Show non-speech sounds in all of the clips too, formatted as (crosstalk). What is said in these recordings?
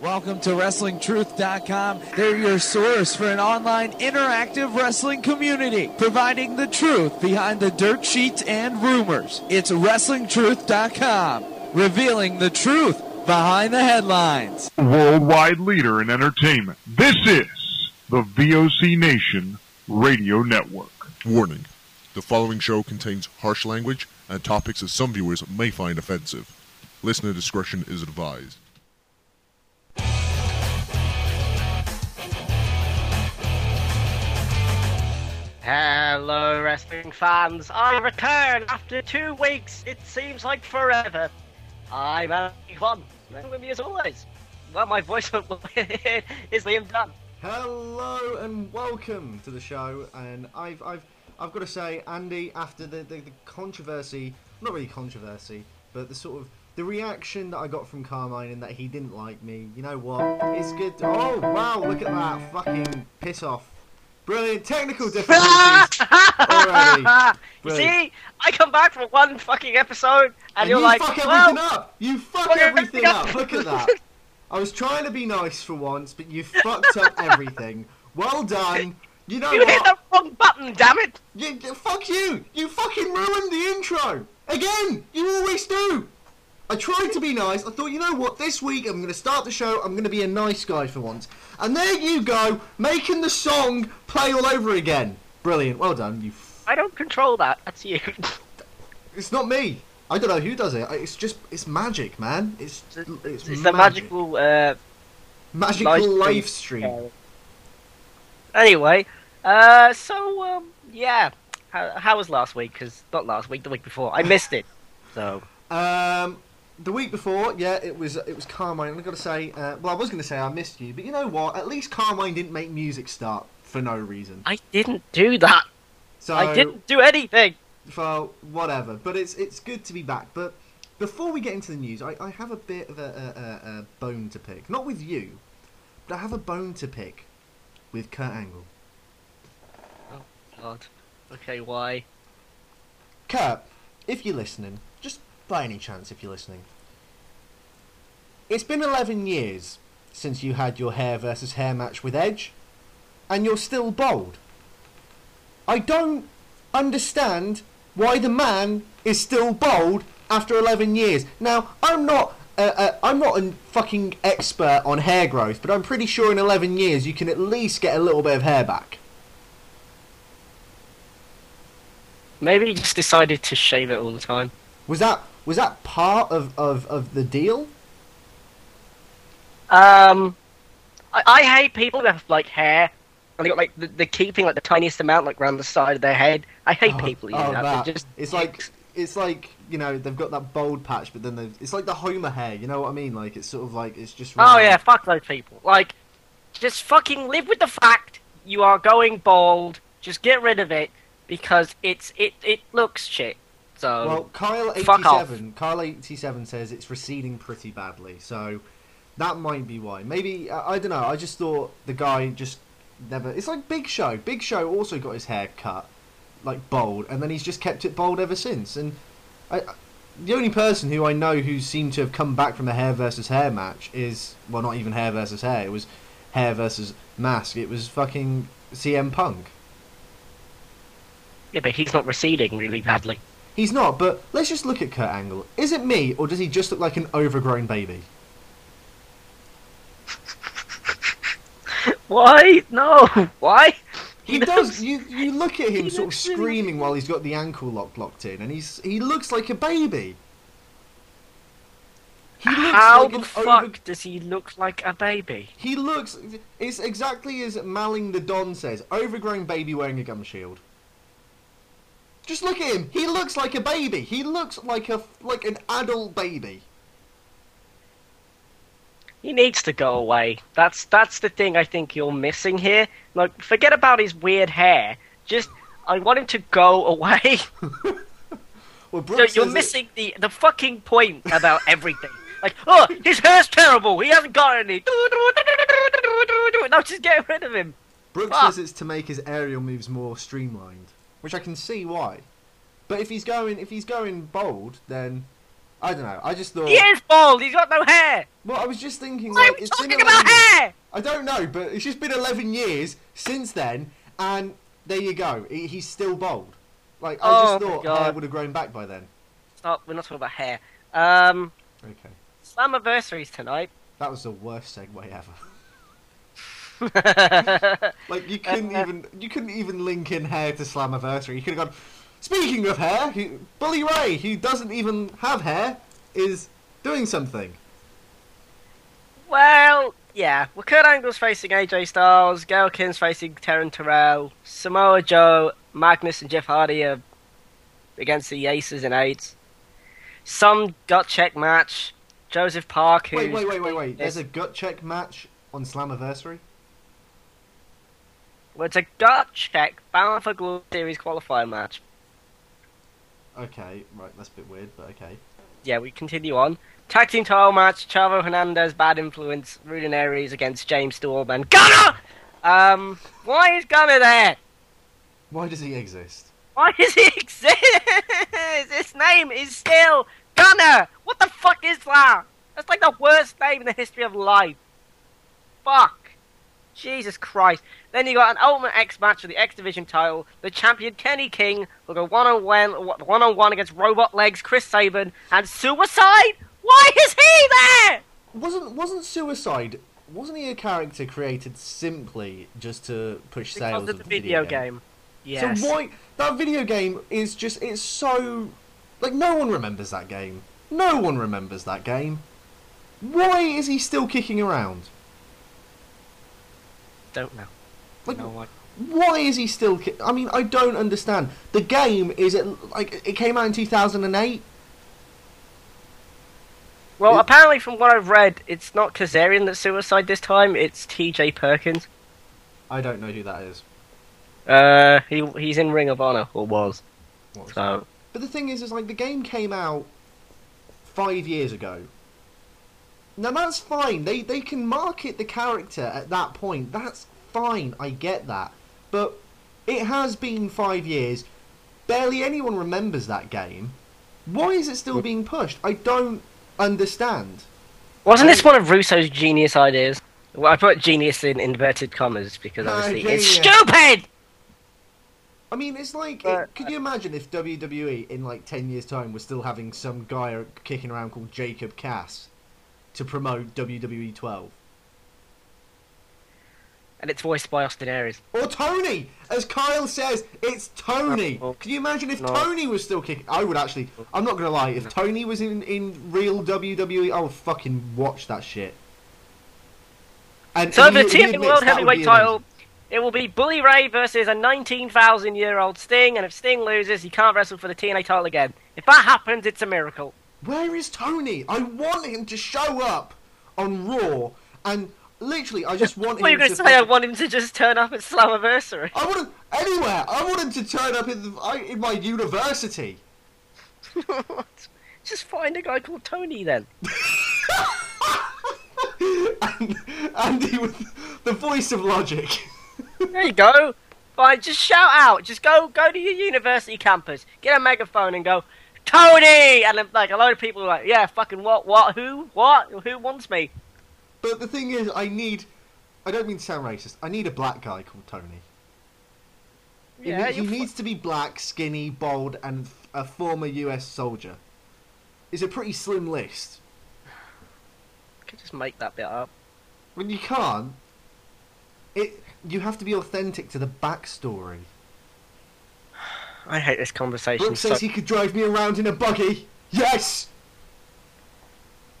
Welcome to WrestlingTruth.com. They're your source for an online interactive wrestling community, providing the truth behind the dirt sheets and rumors. It's WrestlingTruth.com, revealing the truth behind the headlines. Worldwide leader in entertainment. This is the VOC Nation Radio Network. Warning the following show contains harsh language and topics that some viewers may find offensive. Listener discretion is advised. Hello, wrestling fans. I return after two weeks. It seems like forever. I'm Andy One. With me as always. Well, my voice (laughs) is Liam Dunn. Hello and welcome to the show. And I've, I've, I've got to say, Andy, after the, the, the controversy, not really controversy, but the sort of the reaction that I got from Carmine and that he didn't like me. You know what? It's good. oh wow! Look at that fucking piss off. Brilliant technical (laughs) difficulties already. (laughs) Brilliant. see, I come back for one fucking episode, and, And you're you like, fuck well, everything up. You fuck fuck everything everything up. up. Look at that. (laughs) I was trying to be nice for once, but you fucked up everything. Well done. You know you what? hit the wrong button, damn it! You, fuck you! You fucking ruined the intro! Again! You always do! I tried to be nice. I thought, you know what? This week I'm going to start the show. I'm going to be a nice guy for once. And there you go, making the song play all over again. Brilliant. Well done. You. F- I don't control that. That's you. (laughs) it's not me. I don't know who does it. It's just it's magic, man. It's it's, it's the magical. Uh, magical live stream. live stream. anyway, uh, so um, yeah, how, how was last week? Because not last week, the week before, I missed it. So Um, the week before, yeah, it was it was Carmine. I've got to say, uh, well, I was going to say I missed you, but you know what? At least Carmine didn't make music start for no reason. I didn't do that. So I didn't do anything. Well, whatever. But it's it's good to be back. But before we get into the news, I, I have a bit of a, a, a, a bone to pick. Not with you, but I have a bone to pick with Kurt Angle. Oh God. Okay, why? Kurt, if you're listening, by any chance, if you're listening, it's been 11 years since you had your hair versus hair match with Edge, and you're still bald. I don't understand why the man is still bald after 11 years. Now, I'm not. Uh, uh, I'm not a fucking expert on hair growth, but I'm pretty sure in 11 years you can at least get a little bit of hair back. Maybe he just decided to shave it all the time. Was that was that part of, of, of the deal? Um, I, I hate people that have like hair. And they got like the, they're keeping like the tiniest amount like around the side of their head. I hate people who do that. that. Just It's like it's like you know they've got that bald patch, but then they've, it's like the Homer hair. You know what I mean? Like it's sort of like it's just. Oh round. yeah, fuck those people. Like, just fucking live with the fact you are going bald. Just get rid of it because it's it it looks shit. So Well, Kyle Fuck eighty off. seven. Kyle eighty seven says it's receding pretty badly, so that might be why. Maybe I, I don't know. I just thought the guy just never. It's like Big Show. Big Show also got his hair cut like bald, and then he's just kept it bald ever since. And I, I- the only person who I know who seemed to have come back from a hair versus hair match is well, not even hair versus hair. It was hair versus mask. It was fucking CM Punk. yeah, but he's not receding really badly. He's not, but let's just look at Kurt Angle. Is it me, or does he just look like an overgrown baby? (laughs) Why? No. Why? He (laughs) He does. You you look at (laughs) him sort of screaming while he's got the ankle lock locked in, and he's he looks like a baby. He looks How like the fuck over- does he look like a baby? He looks. It's exactly as Malling the Don says: overgrown baby wearing a gum shield. Just look at him. He looks like a baby. He looks like a like an adult baby. He needs to go away. That's that's the thing I think you're missing here. Like, forget about his weird hair. Just, I want him to go (laughs) away. (laughs) Well, So you're missing the the fucking point about (laughs) everything. Like, oh, his hair's terrible. He hasn't got any. No, just get rid of him. Brooks Fuck. says it's to make his aerial moves more streamlined, which I can see why. But if he's going if he's going bold, then I don't know. I just thought. He is bald. He's got no hair. Well, I was just thinking. Why like, are we it's talking about 11 hair? I don't know, but it's just been 11 years since then, and there you go. He, he's still bald. Like I Oh just thought hair would have grown back by then. Stop. We're not talking about hair. Um, Okay, Slammiversaries tonight. that was the worst segue ever. (laughs) (laughs) Like you couldn't even you couldn't even link in hair to Slammiversary. You could have gone. Speaking of hair, who, Bully Ray, who doesn't even have hair, is doing something. Well, yeah. Well, Kurt Angle's facing AJ Styles. Gail Kim's facing Taryn Terrell. Samoa Joe, Magnus, and Jeff Hardy are against the Aces and Eights. Some gut check match. Joseph Park, who's Wait, wait, wait, wait, wait. There's a gut check match on Slammiversary. Well, it's a gut check Bound for Glory Series qualifier match. Okay, right, that's a bit weird, but okay. Yeah, we continue on. Tag team title match: Chavo Hernandez, Bad Influence, Ruden Aries against James Storm and Gunner. Um, why is Gunner there? Why does he exist? Why does he (laughs) exist? His name is still Gunner. What the fuck is that? That's like the worst name in the history of life. Fuck. Jesus Christ. Then you got an Ultimate X match for the X Division title. The champion Kenny King will go one on one, one on one against Robot Legs, Chris Sabin, and Suicide. Why is he there? Wasn't wasn't Suicide? Wasn't he a character created simply just to push sales of the the video game. Yes. So why that video game is just it's so like no one remembers that game. No one remembers that game. Why is he still kicking around? Don't know. Like No, I- why is he still ki- I mean I don't understand. The game is it like it came out in 2008. Well, It- apparently, from what I've read, it's not Kazarian that's suicide this time. It's T.J. Perkins. I don't know who that is. Uh, he he's in Ring of Honor or was. What's So But the thing is, is like the game came out five years ago. Now that's fine. They they can market the character at that point. That's fine. I get that. But it has been five years. Barely anyone remembers that game. Why is it still being pushed? I don't understand. wasn't this one of Russo's genius ideas? Well, I put genius in inverted commas because Ah, obviously it's genius. stupid. I mean, it's like, But- could you imagine if WWE in like ten years' time was still having some guy kicking around called Jacob Cass to promote WWE 12? And it's voiced by Austin Aries. Or Tony, as Kyle says, it's Tony. No. Can you imagine if No. Tony was still kicking? I would actually. I'm not gonna lie. If Tony was in in real WWE, I would fucking watch that shit. And So and for he- the TNA World Heavyweight title, it will be Bully Ray versus a 19,000 year old Sting, and if Sting loses, he can't wrestle for the TNA title again. If that happens, it's a miracle. Where is Tony? I want him to show up on Raw, and literally, I just want (laughs) What are you going to. say? I (laughs) want him to just turn up at Slammiversary. I want him anywhere. I want him to turn up in the, I- in my university. What? (laughs) Just find a guy called Tony then. and Andy with the voice of logic. There you go. Fine, just shout out. Just go go to your university campus, get a megaphone and go, Tony! And then, like a lot of people are like, yeah, fucking what, what, who, what, who wants me? But the thing is, I need. I don't mean to sound racist. I need a black guy called Tony. He Yeah, he you needs to be black, skinny, bald, and a former U.S. soldier. It's a pretty slim list. I could just make that bit up. When you can't, it you have to be authentic to the backstory. I hate this conversation. Brooke so- says he could drive me around in a buggy. Yes.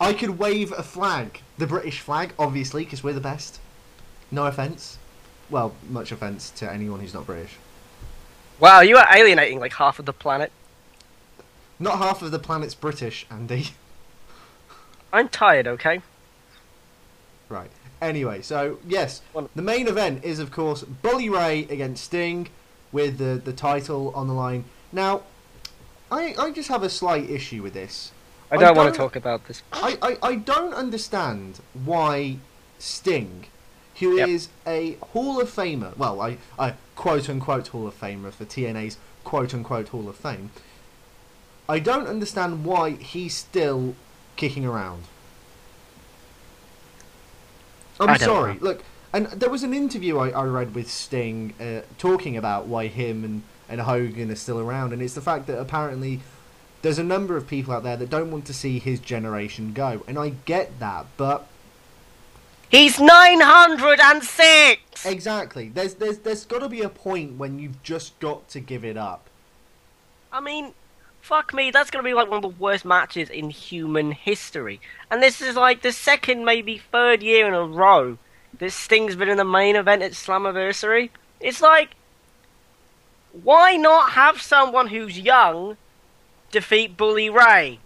I could wave a flag, the British flag, obviously, because we're the best. No offence. Well, much offence to anyone who's not British. Wow, you are alienating like half of the planet. Not half of the planet's British, Andy. (laughs) I'm tired, okay? right. Anyway, so yes, the main event is of course Bully Ray against Sting, with the the title on the line. Now, I I just have a slight issue with this. I I don't want to talk about this. I, I, I don't understand why Sting, who is Yep. a Hall of Famer, well, I, I quote unquote Hall of Famer for TNA's quote unquote Hall of Fame, I don't understand why he's still kicking around. I'm sorry. know. Look, and there was an interview I, I read with Sting uh, talking about why him and, and Hogan are still around, and it's the fact that apparently there's a number of people out there that don't want to see his generation go, and I get that, but He's 906! exactly, there's there's there's got to be a point when you've just got to give it up. I mean, fuck me, that's gonna be like one of the worst matches in human history. And this is like the second, maybe third year in a row that Sting's been in the main event at Slammiversary. It's like, why not have someone who's young defeat Bully Ray?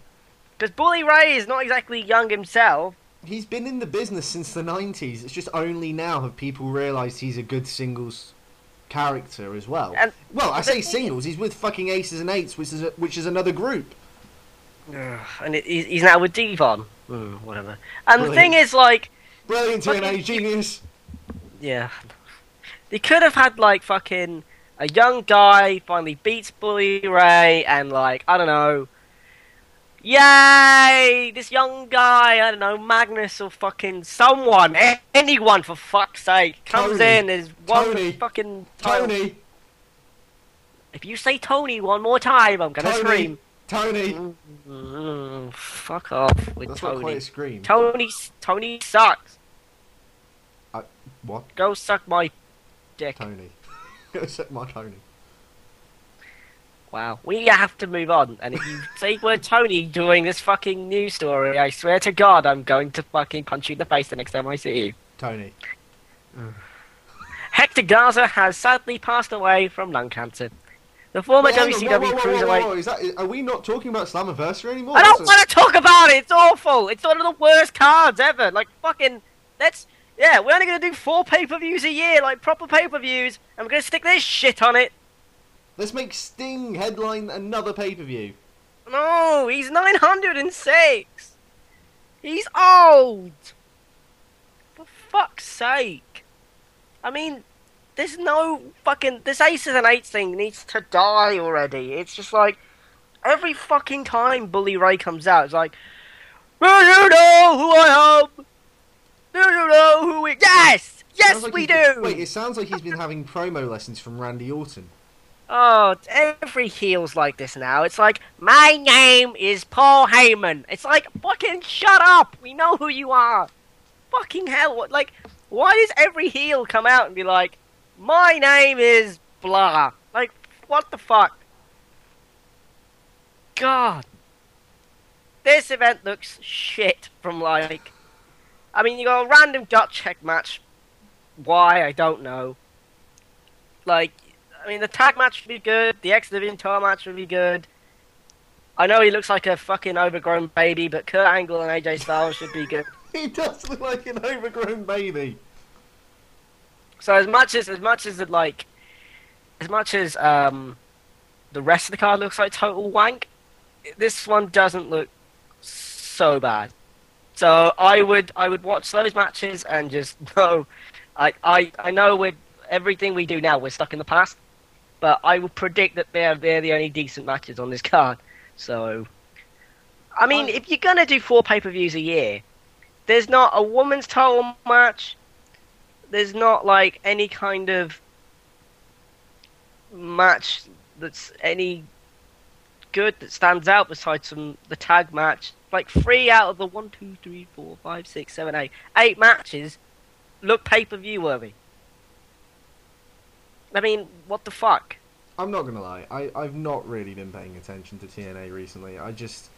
Because Bully Ray is not exactly young himself. He's been in the business since the 90s. It's just only now have people realised he's a good singles character as well. And- well, I say singles. He's with fucking Aces and Eights, which is a, which is another group. And it, he's now with Devon. Mm, whatever. And the thing is, like, Brilliant Fucking- genius. Yeah. They could have had like fucking a young guy finally beats Bully Ray and like I don't know. Yay! This young guy, I don't know, Magnus or fucking someone, anyone for fuck's sake, comes Tony. in. There's one Tony. fucking title- Tony. If you say Tony one more time, I'm gonna Tony. scream. Tony. Mm, fuck off with That's Tony. Tony, Tony sucks. What? Go suck my dick. Tony. (laughs) Go suck my Tony. Wow, we have to move on. And if you say word Tony doing this fucking news story, I swear to God, I'm going to fucking punch you in the face the next time I see you. Tony. (sighs) Hector Garza has sadly passed away from lung cancer. The former on, WCW whoa, whoa, whoa, whoa, cruiserweight. whoa, Is that, are we not talking about Slammiversary anymore? I don't want to talk about it. It's awful. It's one of the worst cards ever. Like fucking. Let's. Yeah, we're only gonna do four pay-per-views a year, like proper pay-per-views, and we're gonna stick this shit on it. Let's make Sting headline another pay per view. No, he's 906. He's old. For fuck's sake. I mean, there's no fucking. This aces and eights thing needs to die already. It's just like. Every fucking time Bully Ray comes out, it's like. Do you know who I am? Do you know who we. Yes! Yes, like we do! Wait, it sounds like he's been having promo lessons from Randy Orton. Oh, every heel's like this now. It's like, my name is Paul Heyman. It's like, fucking shut up. We know who you are. Fucking hell. What, like, why does every heel come out and be like, my name is blah? Like, what the fuck? God. This event looks shit from like. I mean, you got a random gut check match. Why? I don't know. Like, I mean, the tag match would be good. The X Division title match would be good. I know he looks like a fucking overgrown baby, but Kurt Angle and AJ Styles should be good. (laughs) He does look like an overgrown baby. So as much as as much as it like, as much as um, the rest of the card looks like total wank, this one doesn't look so bad. So I would I would watch those matches and just (laughs) know, I I I know with everything we do now we're stuck in the past, but I will predict that they're they're the only decent matches on this (laughs) card. So, I mean, I- if you're gonna do four pay per views a year, there's not a women's title match there's not like any kind of match that's any good that stands out besides some the tag match. Like three out of the one, two, three, four, five, six, seven, eight, eight matches look pay per view worthy. I mean, what the fuck? I'm not gonna lie. I I've not really been paying attention to TNA recently. I just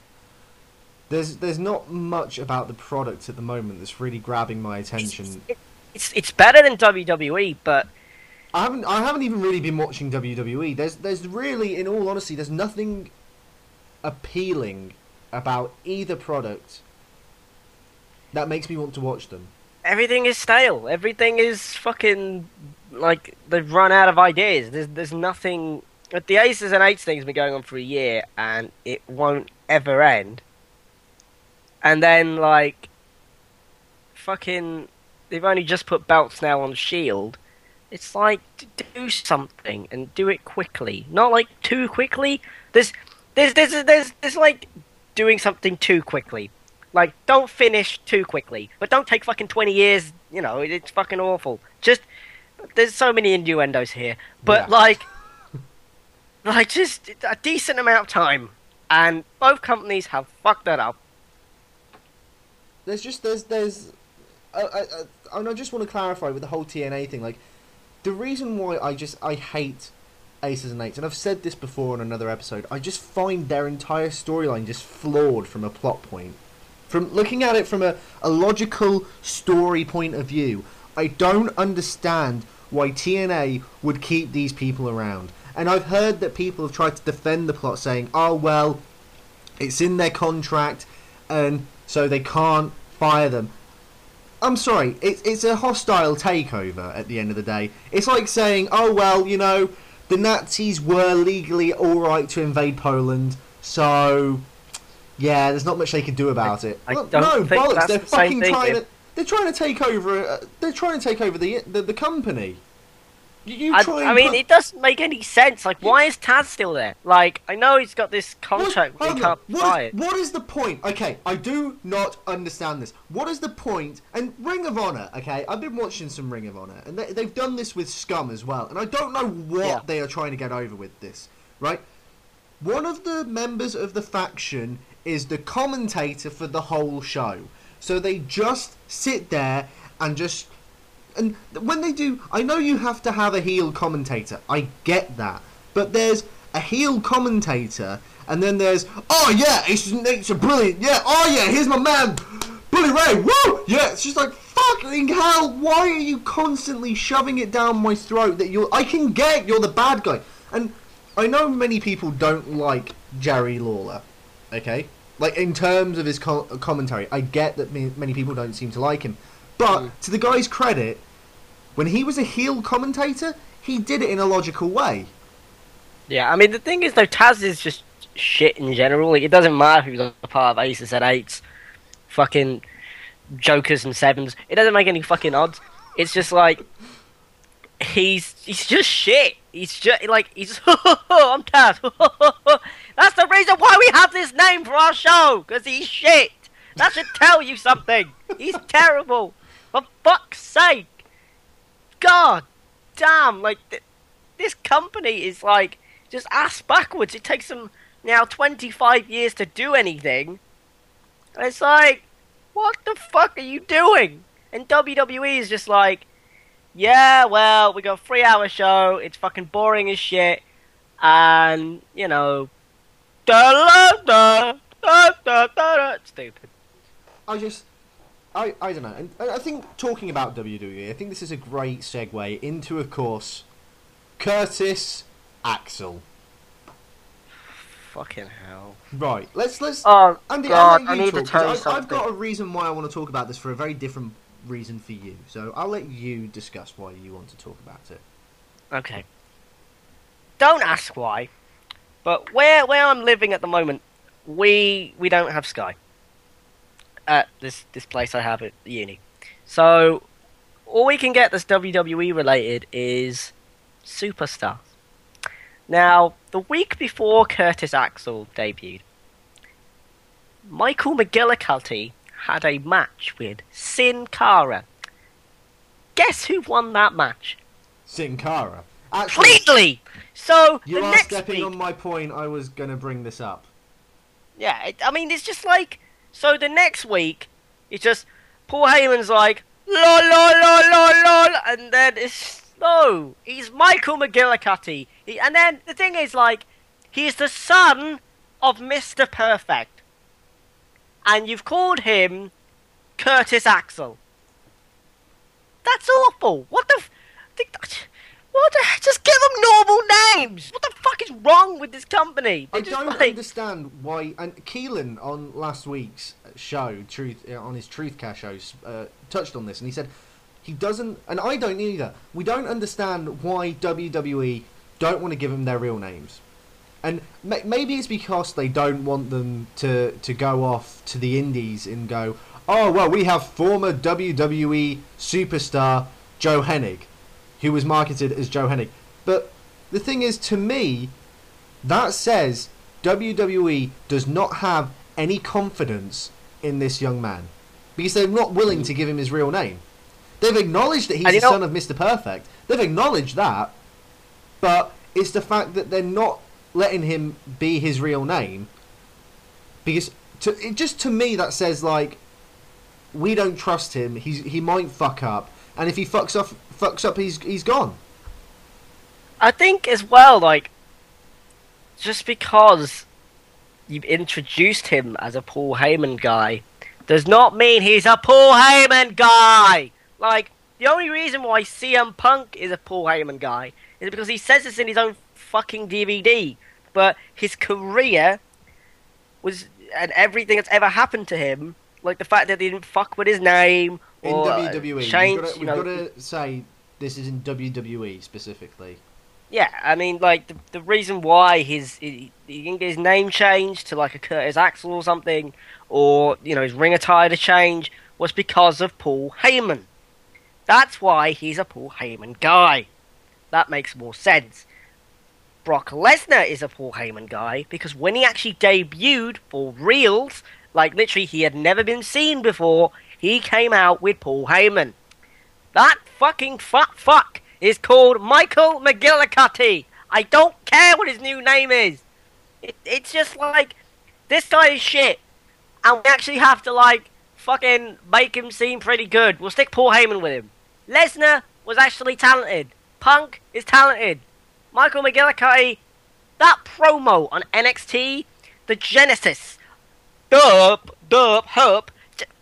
there's there's not much about the product at the moment that's really grabbing my attention. It's, it's it's better than WWE, but I haven't I haven't even really been watching WWE. There's there's really, in all honesty, there's nothing appealing about either product that makes me want to watch them. everything is stale. Everything is fucking like they've run out of ideas. There's there's nothing. The aces and eights thing's been going on for a year, and it won't ever end. And then like, fucking, they've only just put belts now on Shield. It's like do something and do it quickly, not like too quickly. There's there's there's there's there's like doing something too quickly. Like, don't finish too quickly, but don't take fucking twenty years. You know, it's fucking awful. Just there's so many innuendos here, but Yeah. like, (laughs) like just a decent amount of time, and both companies have fucked that up. There's just there's there's, uh, uh, uh, and I just want to clarify with the whole TNA thing. Like, the reason why I just I hate Aces and Eights, and I've said this before on another episode. I just find their entire storyline just flawed from a plot point. From looking at it from a, a logical story point of view, I don't understand why TNA would keep these people around. And I've heard that people have tried to defend the plot, saying, "Oh well, it's in their contract, and so they can't fire them." I'm sorry, it's it's a hostile takeover at the end of the day. It's like saying, "Oh well, you know, the Nazis were legally all right to invade Poland, so yeah, there's not much they can do about it." I Well, no, bollocks! They're the fucking trying to they're trying to take over. Uh, they're trying to take over the the, the company. You, I, I mean, put- it doesn't make any sense. Like, why is Taz still there? Like, I know he's got this contract, What, he can't What buy is, it. what is the point? Okay, I do not understand this. What is the point? And Ring of Honor, okay, I've been watching some Ring of Honor, and they, they've done this with Scum as well, and I don't know what Yeah. they are trying to get over with this, right? One of the members of the faction is the commentator for the whole show. So they just sit there and just and when they do, I know you have to have a heel commentator. I get that, but there's a heel commentator, and then there's oh yeah, it's a brilliant yeah oh yeah, here's my man, Bully Ray. Woo yeah, it's just like fucking hell. Why are you constantly shoving it down my throat that you're? I can get you're the bad guy, and I know many people don't like Jerry Lawler. Okay, like in terms of his co- commentary, I get that ma- many people don't seem to like him. But hmm. to the guy's credit, when he was a heel commentator, he did it in a logical way. Yeah, I mean, the thing is, though, Taz is just shit in general. Like, it doesn't matter if he's a part of Aces and Eights, fucking Jokers and Sevens. It doesn't make any fucking odds. It's just like he's he's just shit. He's just like he's. (laughs) I'm Taz. (laughs) That's the reason why we have this name for our show, because he's shit. That should tell you something. He's terrible. For fuck's sake. God damn, like th- this company is like just ass backwards. It takes them now 25 years to do anything. And it's like, what the fuck are you doing? And WWE is just like, yeah, well, we got a three hour show. It's fucking boring as shit. And, you know, da da da da da da. Stupid. I just, I, I don't know. And I I think talking about WWE, I think this is a great segue into, of course, Curtis Axel. Fucking hell. Right. Let's let's. Oh, Andy, God, I'll I let you need to talk, 'cause tell you I've, I've got a reason why I want to talk about this for a very different reason for you. So I'll let you discuss why you want to talk about it. Okay. Don't ask why, but where where I'm living at the moment, we we don't have Sky. At this this place I have at the uni, so all we can get that's WWE related is Superstar. Now, the week before Curtis Axel debuted, Michael McGillicutty had a match with Sin Cara. Guess who won that match? Sin Cara. Actually, Completely. So you the are next stepping week, on my point. I was gonna bring this up. yeah. It, I mean, it's just like so. The next week, it's just Paul Heyman's like lol lol lol lol and then it's no. He's Michael McGillicutty, he, and then the thing is like he's the son of Mister Perfect, and you've called him Curtis Axel. That's awful. What the? F- what? The, just give them normal names. What the fuck is wrong with this company? I They're just don't like- understand why. And Keelan on last week's show, Truth uh, on his Truthcast shows, uh, touched on this, and he said he doesn't, and I don't either. We don't understand why WWE don't want to give them their real names, and ma- maybe it's because they don't want them to to go off to the indies and go, oh well, we have former WWE superstar Joe Hennig, who was marketed as Joe Hennig, but the thing is, to me, that says WWE does not have any confidence in this young man because they're not willing to give him his real name. They've acknowledged that he's the know- son of Mr. Perfect. They've acknowledged that, but it's the fact that they're not letting him be his real name because to it just to me that says like we don't trust him. He's he might fuck up, and if he fucks up, fucks up, he's he's gone. I think as well, like, just because you've introduced him as a Paul Heyman guy does not mean he's a Paul Heyman guy. Like, the only reason why CM Punk is a Paul Heyman guy is because he says this in his own fucking DVD. But his career was, and everything that's ever happened to him, like the fact that they didn't fuck with his name In or uh, WWE, change, we've, got to, we've know, got to say this is in WWE specifically. Yeah, I mean, like the, the reason why his he, he get his name changed to like a Curtis Axel or something, or you know his ring attire to change was because of Paul Heyman. That's why he's a Paul Heyman guy. That makes more sense. Brock Lesnar is a Paul Heyman guy because when he actually debuted for reals, like literally he had never been seen before, he came out with Paul Heyman. That fucking fuck fuck is called Michael McGillicutty. I don't care what his new name is. It, it's just like this guy is shit, and we actually have to like fucking make him seem pretty good. We'll stick Paul Heyman with him. Lesnar was actually talented. Punk is talented. Michael McGillicutty, that promo on NXT, the Genesis, derp, herp, j-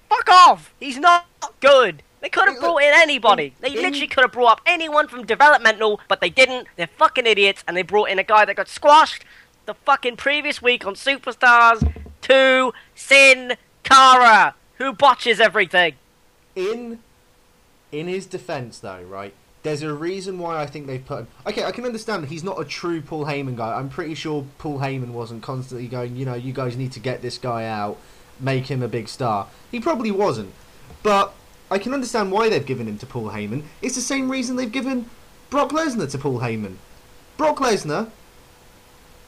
fuck off. He's not good. They could have brought in anybody. They literally could have brought up anyone from developmental, but they didn't. They're fucking idiots, and they brought in a guy that got squashed the fucking previous week on Superstars to Sin Cara, who botches everything. In in his defense, though, right? There's a reason why I think they've put him. Okay, I can understand he's not a true Paul Heyman guy. I'm pretty sure Paul Heyman wasn't constantly going, you know, you guys need to get this guy out, make him a big star. He probably wasn't. But I can understand why they've given him to Paul Heyman. It's the same reason they've given Brock Lesnar to Paul Heyman. Brock Lesnar,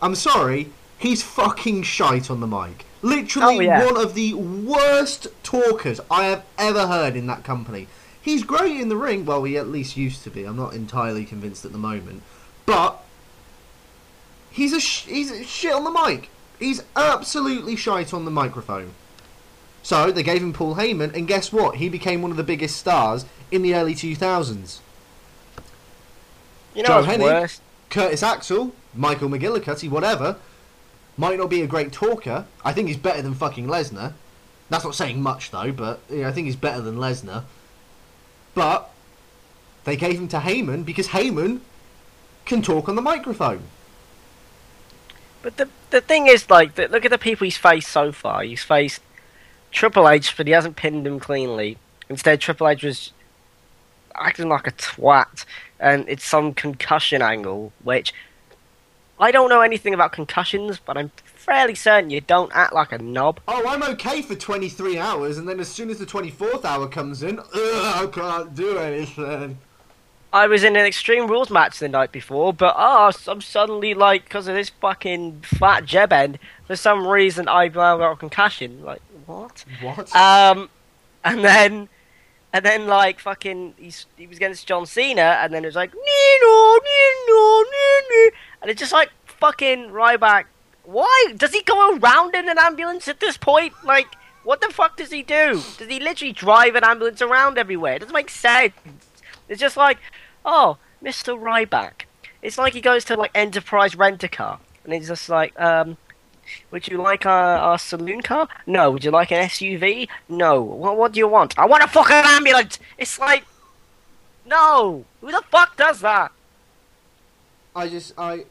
I'm sorry, he's fucking shite on the mic. Literally Oh, yeah. one of the worst talkers I have ever heard in that company. He's great in the ring, well, he at least used to be. I'm not entirely convinced at the moment, but he's a sh- he's a shit on the mic. He's absolutely shite on the microphone. So they gave him Paul Heyman, and guess what? He became one of the biggest stars in the early 2000s. You know Joe worse? Curtis Axel, Michael McGillicutty, whatever, might not be a great talker. I think he's better than fucking Lesnar. That's not saying much though, but yeah, I think he's better than Lesnar. But they gave him to Heyman because Heyman can talk on the microphone. But the the thing is, like, look at the people he's faced so far. He's faced Triple H, but he hasn't pinned him cleanly. Instead, Triple H was acting like a twat, and it's some concussion angle, which I don't know anything about concussions, but I'm fairly certain you don't act like a knob. Oh, I'm okay for 23 hours, and then as soon as the 24th hour comes in, ugh, I can't do anything. I was in an Extreme Rules match the night before, but oh, I'm suddenly like, because of this fucking fat jeb end, for some reason I've now got a concussion. Like, what? What? Um, and then, and then like fucking, he's he was against John Cena, and then it was like Nino, Nino, Nino, and it's just like fucking Ryback. Why does he go around in an ambulance at this point? Like, what the fuck does he do? Does he literally drive an ambulance around everywhere? It doesn't make sense. It's just like, oh, Mr. Ryback. It's like he goes to like Enterprise Rent a Car, and he's just like, um, would you like our, our saloon car? No. Would you like an SUV? No. What, what do you want? I want a fucking ambulance! It's like, no! Who the fuck does that? I just, I,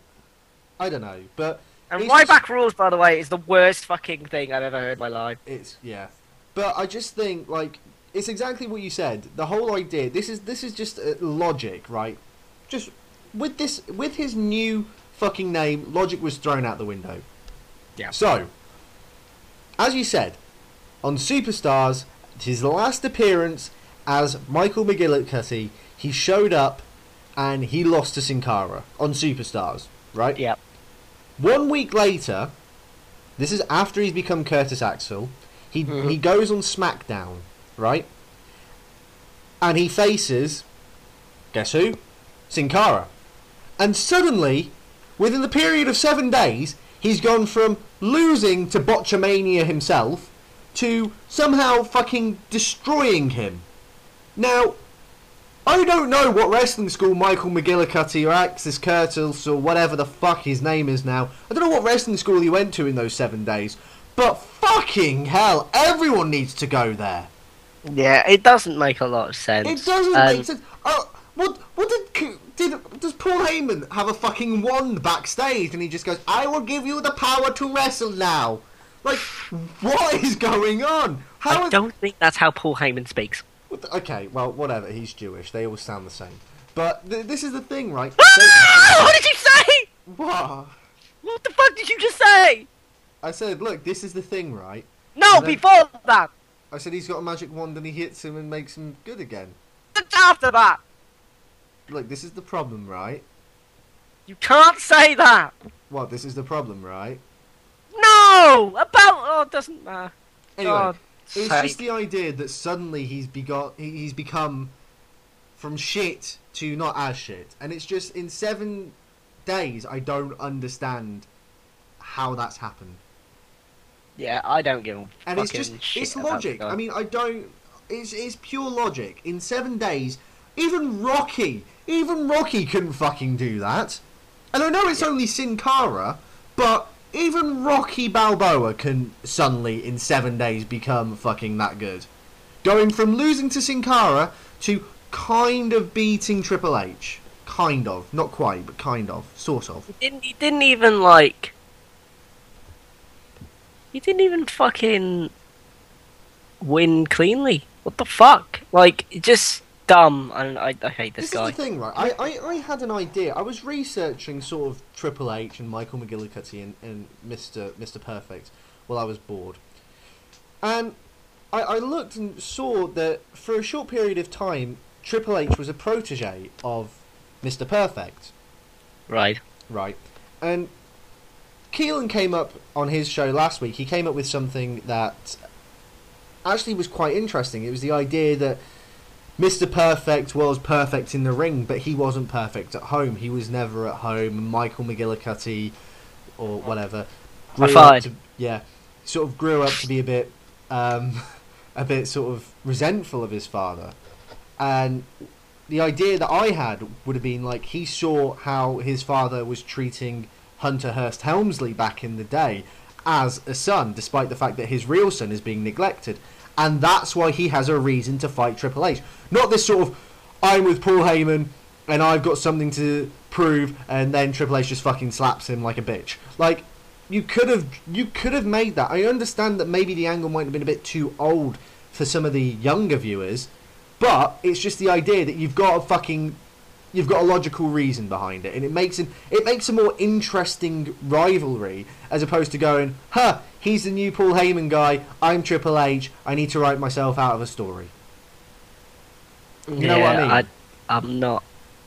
I don't know, but And It's just- Ryback Rules, by the way, is the worst fucking thing I've ever heard in my life. It's yeah, but I just think like it's exactly what you said. The whole idea. This is this is just uh, logic, right? Just with this with his new fucking name, logic was thrown out the window. Yeah. So, as you said, on Superstars, his last appearance as Michael McGillicutty, he showed up and he lost to Sin Cara on Superstars, right? Yep. One week later, This is after he's become Curtis Axel. He he goes on SmackDown, right? And he faces guess who? Sin Cara. And suddenly, within the period of seven days, he's gone from losing to Botchamania himself to somehow fucking destroying him. Now, I don't know what wrestling school Michael McGillicutty or Axis Curtis or whatever the fuck his name is now. I don't know what wrestling school he went to in those seven days. But fucking hell, everyone needs to go there. Yeah, it doesn't make a lot of sense. It doesn't Um, make sense. Oh, what? What did did does Paul Heyman have a fucking wand backstage and he just goes, "I will give you the power to wrestle now." Like, what is going on? How I is- don't think that's how Paul Heyman speaks. the- okay, well, whatever. He's Jewish. They all sound the same. But th- this is the thing, right? (laughs) what did you say? what? What the fuck did you just say? I said, look, this is the thing, right? No, then- before that. I said he's got a magic wand and he hits him and makes him good again. After that. Look, this is the problem, right? You can't say that. What? This is the problem, right? No, about oh, it doesn't matter. Anyway, God It's sake. just the idea that suddenly he's begot he's become from shit to not as shit, and it's just in seven days. I don't understand how that's happened, Yeah, I don't give a and it's just shit it's logic. I mean, I don't. It's it's pure logic. In seven days, even Rocky, even Rocky couldn't fucking do that. And I know it's only Sin Cara, but even Rocky Balboa can suddenly in seven days become fucking that good. Going from losing to Sin Cara to kind of beating Triple H. Kind of. Not quite, but kind of. Sort of. He didn't he didn't even like he didn't even fucking win cleanly. What the fuck? Like just dumb and I, I hate this, This guy. is the thing, right? I, I, I had an idea. I was researching sort of Triple H and Michael McGillicutty and, and Mr. Mr. Perfect while I was bored. And I, I looked and saw that for a short period of time, Triple H was a protege of Mr. Perfect, Right. right? And Keelan came up on his show last week. He came up with something that actually was quite interesting. It was the idea that Mr. Perfect was perfect in the ring, but he wasn't perfect at home. He was never at home. Michael McGillicutty, or whatever, grew up to, yeah, sort of grew up to be a bit, um, (laughs) a bit sort of resentful of his father, and the idea that I had would have been like he saw how his father was treating Hunter Hearst Helmsley back in the day as a son, despite the fact that his real son is being neglected. And that's why he has a reason to fight Triple H. Not this sort of, I'm with Paul Heyman and I've got something to prove, and then Triple H just fucking slaps him like a bitch. Like, you could have you could have made that. I understand that maybe the angle might have been a bit too old for some of the younger viewers, but it's just the idea that you've got a fucking you've got a logical reason behind it, and it makes it it makes a more interesting rivalry as opposed to going, huh, he's the new Paul Heyman guy, I'm Triple H, I need to write myself out of a story. You know what I mean? I, I'm not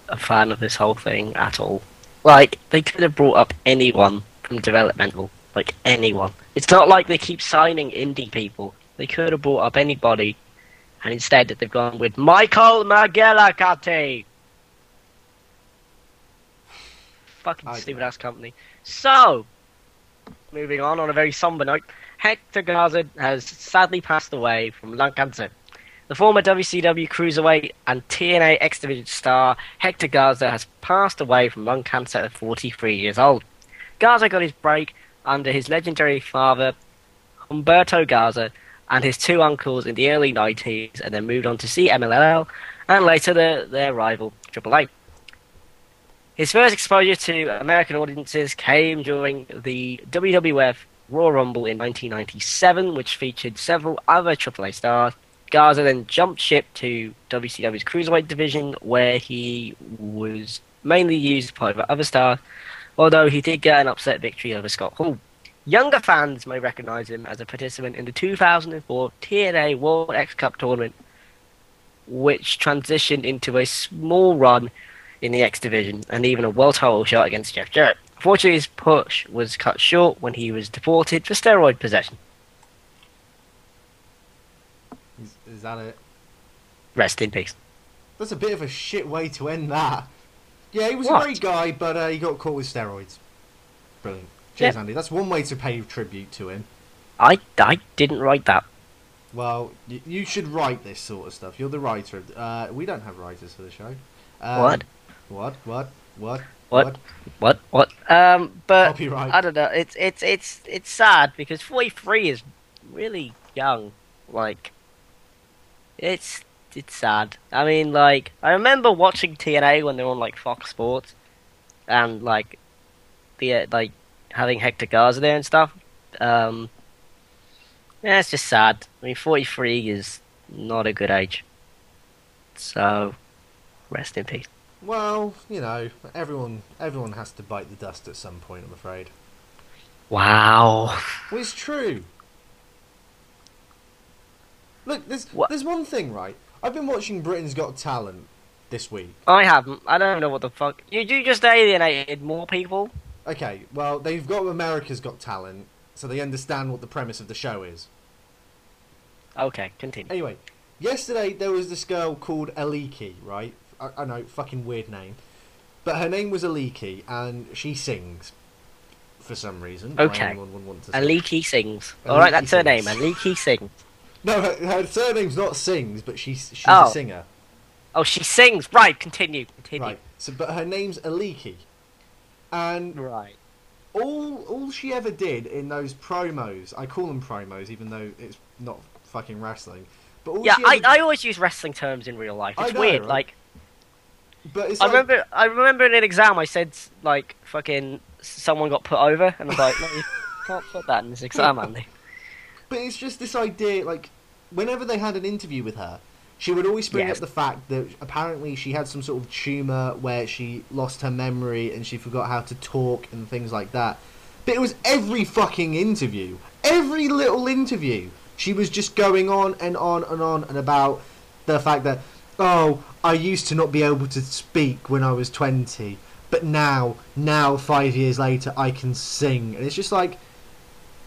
a fan of this whole thing at all. Like, they could have brought up anyone from developmental. Like, anyone. It's not like they keep signing indie people. They could have brought up anybody, and instead they've gone with Michael McGillicutty. Fucking I- stupid ass company. So, moving on on a very somber note, Hector Garza has sadly passed away from lung cancer. The former WCW Cruiserweight and TNA X Division star Hector Garza has passed away from lung cancer at 43 years old. Garza got his break under his legendary father, Humberto Garza, and his two uncles in the early 90s, and then moved on to see CMLL and later their, their rival, Triple AAA. His first exposure to American audiences came during the WWF Royal Rumble in 1997, which featured several other AAA stars. Garza then jumped ship to WCW's Cruiserweight division, where he was mainly used by other stars, although he did get an upset victory over Scott Hall. Younger fans may recognize him as a participant in the 2004 TNA World X Cup tournament, which transitioned into a small run in the X division and even a world title shot against Jeff Jarrett. Fortunately, his push was cut short when he was deported for steroid possession. Is, is that it? Rest in peace. That's a bit of a shit way to end that. Yeah, he was What? a great guy, but uh, he got caught with steroids. Brilliant. Cheers, Yeah. Andy. That's one way to pay tribute to him. I, I didn't write that. Well, y- you should write this sort of stuff. You're the writer. of- Uh, we don't have writers for the show. Um, What? What? What? What? What? What? What? Um, but Copyright. I don't know. It's it's it's it's sad because 43 is really young. Like, it's it's sad. I mean, like I remember watching TNA when they were on like Fox Sports, and like the uh, like having Hector Garza there and stuff. Um, yeah, it's just sad. I mean, 43 is not a good age. So, rest in peace. Well, you know, everyone everyone has to bite the dust at some point. I'm afraid. Wow. Well, it's true. Look, there's What? there's one thing, right? I've been watching Britain's Got Talent this week. I haven't. I don't know what the fuck. You you just alienated more people. Okay, well, they've got America's Got Talent, so they understand what the premise of the show is. Okay, continue. Anyway, yesterday there was this girl called Aliki, right? I, I know, fucking weird name. But her name was Aliki, and she sings. For some reason. Okay. anyone would want to sing. Aliki sings. Aliki All right, that's her name. Aliki sings. (laughs) No, her, her surname's not Sings, but she's, she's Oh. a singer. Oh, she sings. Right, continue. Continue. Right. So, but her name's Aliki. And Right. all all she ever did in those promos, I call them promos, even though it's not fucking wrestling. But all Yeah, I, I always use wrestling terms in real life. I It's know, weird. right? Like but it's I like, remember, I remember in an exam I said like fucking someone got put over, and I was like, no, you (laughs) can't put that in this exam, Andy. But it's just this idea, like, whenever they had an interview with her, she would always bring Yes. up the fact that apparently she had some sort of tumour where she lost her memory and she forgot how to talk and things like that. But it was every fucking interview, every little interview, she was just going on and on and on and about the fact that, oh, I used to not be able to speak when I was 20, but now, now, five years later, I can sing. And it's just like,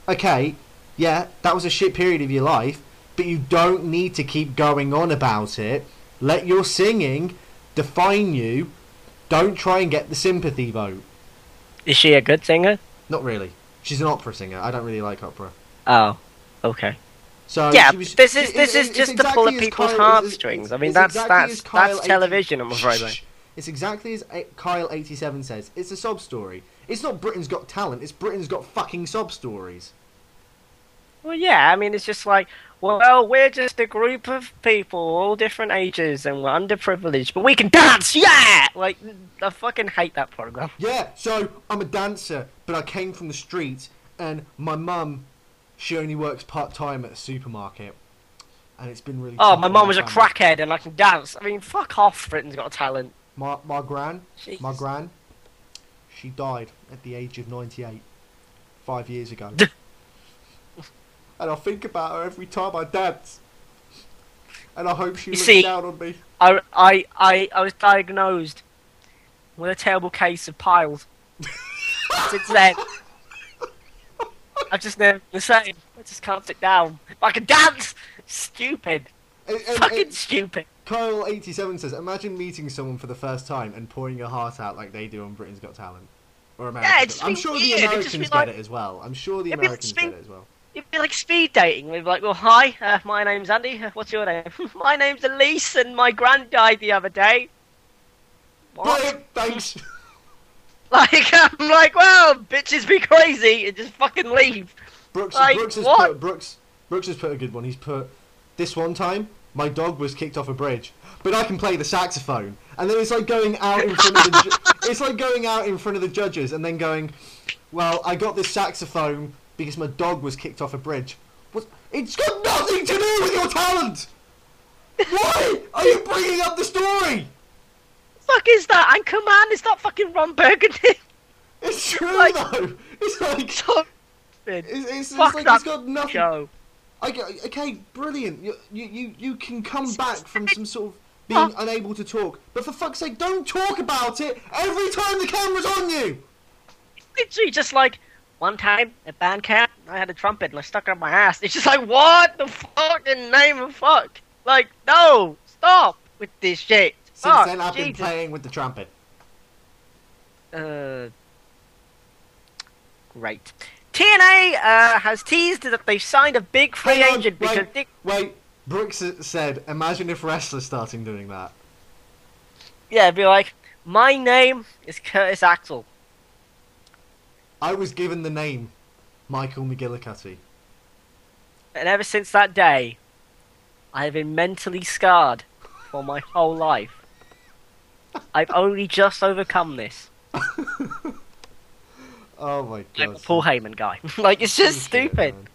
okay, yeah, that was a shit period of your life, but you don't need to keep going on about it. Let your singing define you. Don't try and get the sympathy vote. Is she a good singer? Not really. She's an opera singer. I don't really like opera. Oh, okay. So yeah, was- this is this it- is just to exactly pull at people's Kyle- heartstrings. I mean, that's exactly that's that's television. I'm afraid. Shh. It's exactly as eh, Kyle eighty seven says. It's a sob story. It's not Britain's Got Talent. It's Britain's Got fucking sob stories. Well, yeah, I mean, it's just like, well, we're just a group of people, all different ages, and we're underprivileged, but we can dance, yeah! Like, I fucking hate that program. Yeah, so I'm a dancer, but I came from the street, and my mum, she only works part time at a supermarket, and it's been really. Oh, my mum was a crackhead, and I can dance. I mean, fuck off, Britain's Got a Talent. My my gran, Jesus. my gran, she died at the age of 98, five years ago, (laughs) and I think about her every time I dance, and I hope she You looks see- down on me. I, I, I, I was diagnosed with a terrible case of piles. (laughs) Since then, I've just never the same. I just can't sit down. I can dance! Stupid. And- and- Fucking and- stupid. Kyle eighty seven says, "Imagine meeting someone for the first time and pouring your heart out like they do on Britain's Got Talent." Or Americans. it'd I'm sure weird, the Americans be get it as well. I'm sure the It'd Americans like get it as well. It'd be like speed dating. We'd be like, well, hi, uh, my name's Andy. Uh, What's your name? (laughs) my name's Elise, and my gran died the other day. What? Brilliant, thanks. (laughs) (laughs) Like, I'm like, well, bitches be crazy and just fucking leave. Brooks, Like, Brooks has what? put Brooks Brooks has put a good one. He's put this one time my dog was kicked off a bridge, but I can play the saxophone. And then it's like going out in front of the (laughs) it's like going out in front of the judges and then going, well, I got this saxophone because my dog was kicked off a bridge. What? It's got nothing to do with your talent. Why are you bringing up the story? Fuck is that? Anchorman? Is that fucking Ron Burgundy? (laughs) It's true Like- though. It's like (laughs) so stupid. it's, it's, it's like it's got nothing. show. Okay, okay, brilliant. You, you, you, you can come back from some sort of being unable to talk, but for fuck's sake, don't talk about it every time the camera's on you. literally just like one time at band camp, I had a trumpet and I stuck it up my ass. It's just like, what the fucking name of fuck? Like, no, stop with this shit. Since Fuck, then, I've been playing with the trumpet. Uh, great. TNA uh, has teased that they've signed a big free Hang on, agent because wait, Dick. wait. Brooks said, "Imagine if wrestlers starting doing that." Yeah, it'd be like, my name is Curtis Axel. I was given the name Michael McGillicutty. And ever since that day, I have been mentally scarred for my whole life. I've only just overcome this. (laughs) Oh my god! the Paul Heyman guy. (laughs) like, it's just shit, stupid. man.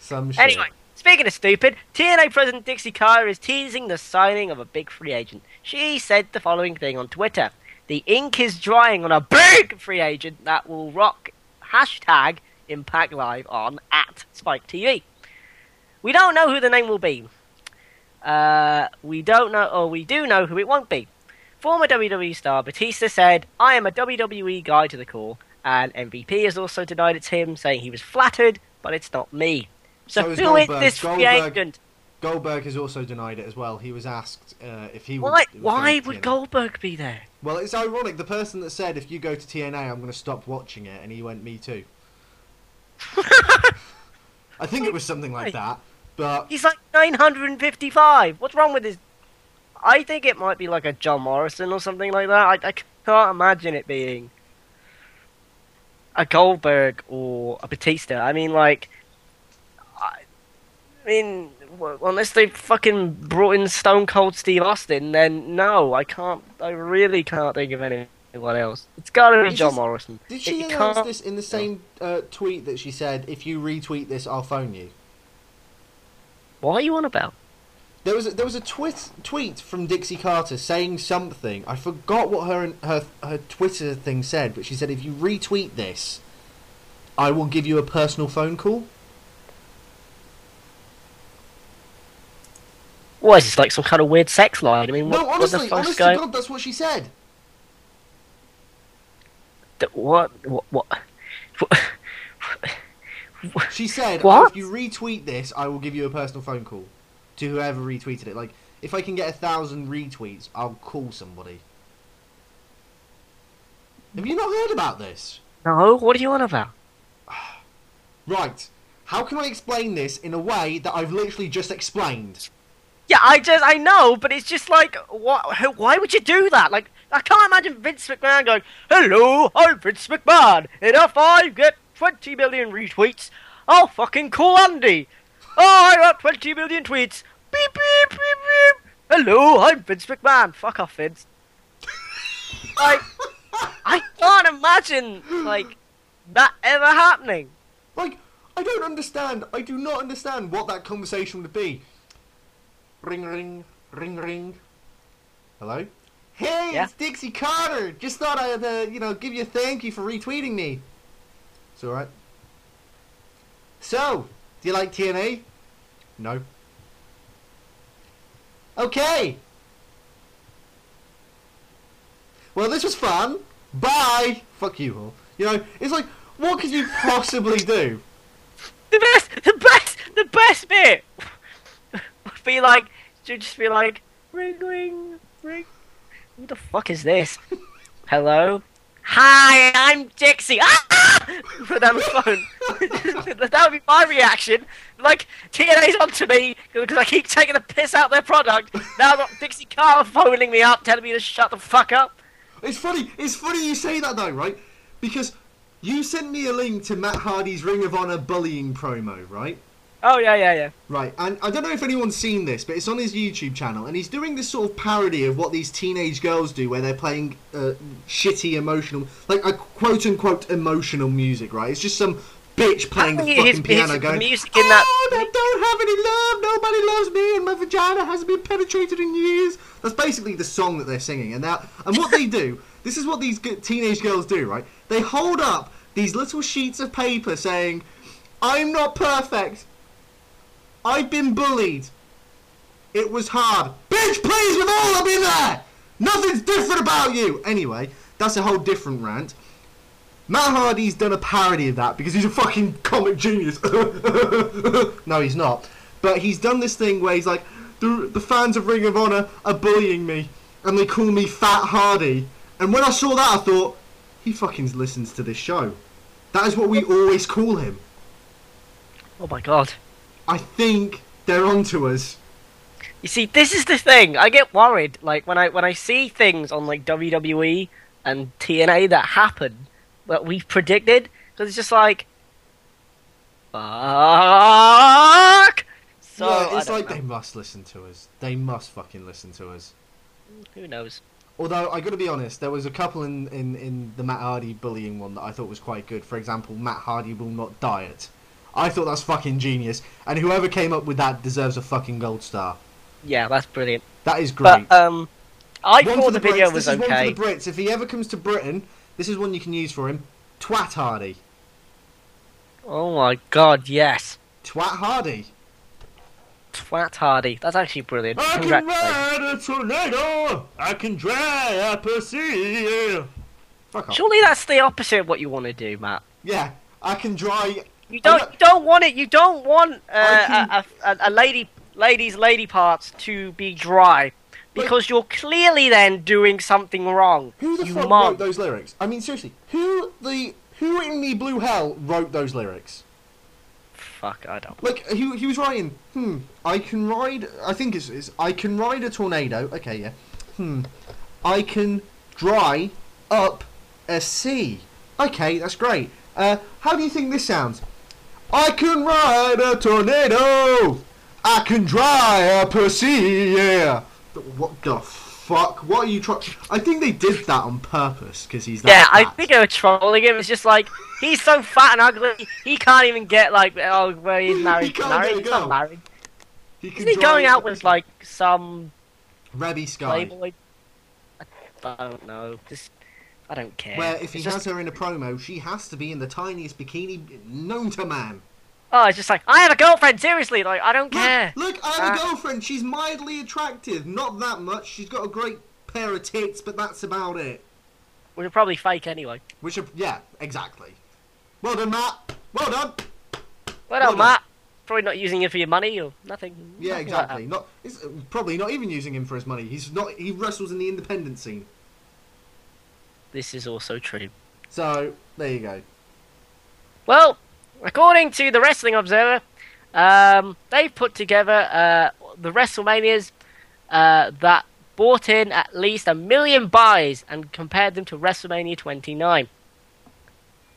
Some shit. Anyway, speaking of stupid, TNA President Dixie Carter is teasing the signing of a big free agent. She said the following thing on Twitter. The ink is drying on a big free agent that will rock hashtag Impact Live on at Spike TV. We don't know who the name will be. Uh, we don't know, or we do know who it won't be. Former WWE star Batista said, I am a WWE guy to the core, and MVP has also denied it's him, saying he was flattered, but it's not me. So, So is who is Goldberg. this free Goldberg- agent? Goldberg has also denied it as well. He was asked uh, if he would. Why, was why would. Goldberg be there? Well, it's ironic. The person that said if you go to TNA, I'm going to stop watching it, and he went, "Me too." (laughs) I think it was something like that. But He's like 955. What's wrong with his? I think it might be like a John Morrison or something like that. I, I can't imagine it being a Goldberg or a Batista. I mean, like, I, I mean, unless they fucking brought in Stone Cold Steve Austin, then no, I can't. I really can't think of anyone else. It's gotta be John Morrison. did she It announce this in the same uh, tweet that she said, "If you retweet this, I'll phone you"? What are you on about? There was a, there was a twit, tweet from Dixie Carter saying something. I forgot what her her her Twitter thing said, but she said if you retweet this, I will give you a personal phone call. What is this like some kind of weird sex line? I mean, what, no, what honestly, the fuck's going? God, that's what she said. Th- What? What? What? what? She said, (laughs) What? if you retweet this, I will give you a personal phone call to whoever retweeted it. Like, if I can get a thousand retweets, I'll call somebody. Have you not heard about this? No, what are you on about? (sighs) Right. How can I explain this in a way that I've literally just explained? Yeah, I just I know, but it's just like what? Why would you do that? Like I can't imagine Vince McMahon going, "Hello, I'm Vince McMahon, and if I get 20 million retweets, I'll fucking call Andy. Oh, I got 20 million tweets. Beep beep beep beep. Hello, I'm Vince McMahon. Fuck off, Vince. (laughs) like I can't imagine like that ever happening. Like, I don't understand. I do not understand what that conversation would be. Ring, ring, ring, ring. Hello? Hey, Yeah? it's Dixie Carter. Just thought I'd, uh, you know, give you a thank you for retweeting me. It's alright. So, do you like TNA? No. Okay. Well, this was fun. Bye. Fuck you all. You know, it's like, what could you possibly do? (laughs) The best, the best, the best bit would (laughs) be like, to just be like, ring, ring, ring. Who the fuck is this? (laughs) Hello? Hi, I'm Dixie. Ah! (laughs) Put down the phone. (laughs) that would be my reaction. Like, TNA's on to me because I keep taking the piss out their product. Now I've got Dixie Carter phoning me up, telling me to shut the fuck up. It's funny. It's funny you say that though, right? Because you sent me a link to Matt Hardy's Ring of Honor bullying promo, right? Oh, yeah, yeah, yeah. Right, and I don't know if anyone's seen this, but it's on his YouTube channel, and he's doing this sort of parody of what these teenage girls do, where they're playing uh, shitty emotional, like a quote unquote emotional music, right? It's just some bitch playing the fucking his- piano, the going, music in that- "Oh, I don't have any love. Nobody loves me, and my vagina hasn't been penetrated in years." That's basically the song that they're singing, and now, and what they do, (laughs) this is what these teenage girls do, right? They hold up these little sheets of paper saying, "I'm not perfect." I've been bullied. It was hard. Bitch, please, we've all been there. Nothing's different about you. Anyway, that's a whole different rant. Matt Hardy's done a parody of that because he's a fucking comic genius. (laughs) no, he's not. But he's done this thing where he's like, the, the fans of Ring of Honor are bullying me, and they call me Fat Hardy. And when I saw that, I thought, he fucking listens to this show. That is what we always call him. Oh my god. I think they're onto us. You see, this is the thing. I get worried, like when I when I see things on like WWE and TNA that happen that we've predicted, because it's just like, fuck. So yeah, it's like know. they must listen to us. They must fucking listen to us. who knows. Although I got to be honest, there was a couple in, in, in the Matt Hardy bullying one that I thought was quite good. For example, Matt Hardy will not diet. I thought that's fucking genius, and whoever came up with that deserves a fucking gold star. Yeah, that's brilliant. That is great. But um, I one thought the the video Brits. was this is okay. one for the Brits. If he ever comes to Britain, this is one you can use for him. Twat Hardy. Oh my god, yes. Twat Hardy. Twat Hardy. That's actually brilliant. I can ride a tornado. I can dry up a sea. Fuck off. Surely that's the opposite of what you want to do, Matt. Yeah, I can dry. You don't. You don't want it. You don't want uh, a, a, a lady, ladies, lady parts to be dry, because you're clearly then doing something wrong. Who the you fuck mom. wrote those lyrics? I mean, seriously, who the who in the blue hell wrote those lyrics? Fuck, I don't. Like he, he was writing, hmm, I can ride. I think it's, it's I can ride a tornado. Okay, yeah. Hmm, I can dry up a sea. Okay, that's great. Uh, how do you think this sounds? I can ride a tornado. I can dry a sea. Yeah. What the fuck? What are you trying? I think they did that on purpose because he's that Yeah, I fat. think they were trolling him. It's just like he's so fat and ugly, he can't even get like oh, well, he's (laughs) married. he can't married. He's not married. He Isn't he going out with like some Reby Sky? playboy? I don't know. Just I don't care. Where if he It's has just, her in a promo, she has to be in the tiniest bikini known to man. oh, it's just like I have a girlfriend. Seriously, like I don't care. Look, look, I have a Ah. girlfriend. She's mildly attractive. Not that much. She's got a great pair of tits, but that's about it. Which are probably fake anyway. Which are, yeah, exactly. Well done, Matt. Well done. Well Well done, done. Matt. Probably not using him for your money or nothing. Yeah, nothing like exactly. Not it's uh, probably not even using him for his money. He's not. He wrestles in the independent scene. This is also true. So there you go. Well, according to the Wrestling Observer, um, they've put together uh, the WrestleManias uh, that bought in at least a million buys and compared them to WrestleMania 29.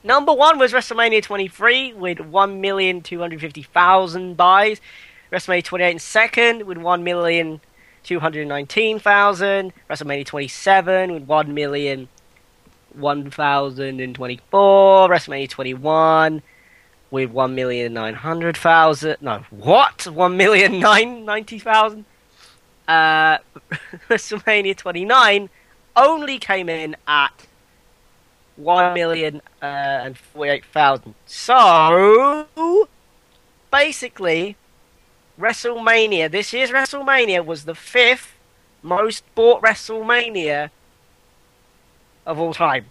Number one was WrestleMania 23 with 1,250,000 buys. WrestleMania 28 in second with 1,219,000. WrestleMania 27 with 1 million. 1024 WrestleMania 21 with 1,900,000 no what? 1,990,000 uh (laughs) WrestleMania 29 only came in at 1,048,000 so basically WrestleMania this year's WrestleMania was the fifth most bought WrestleMania of all time.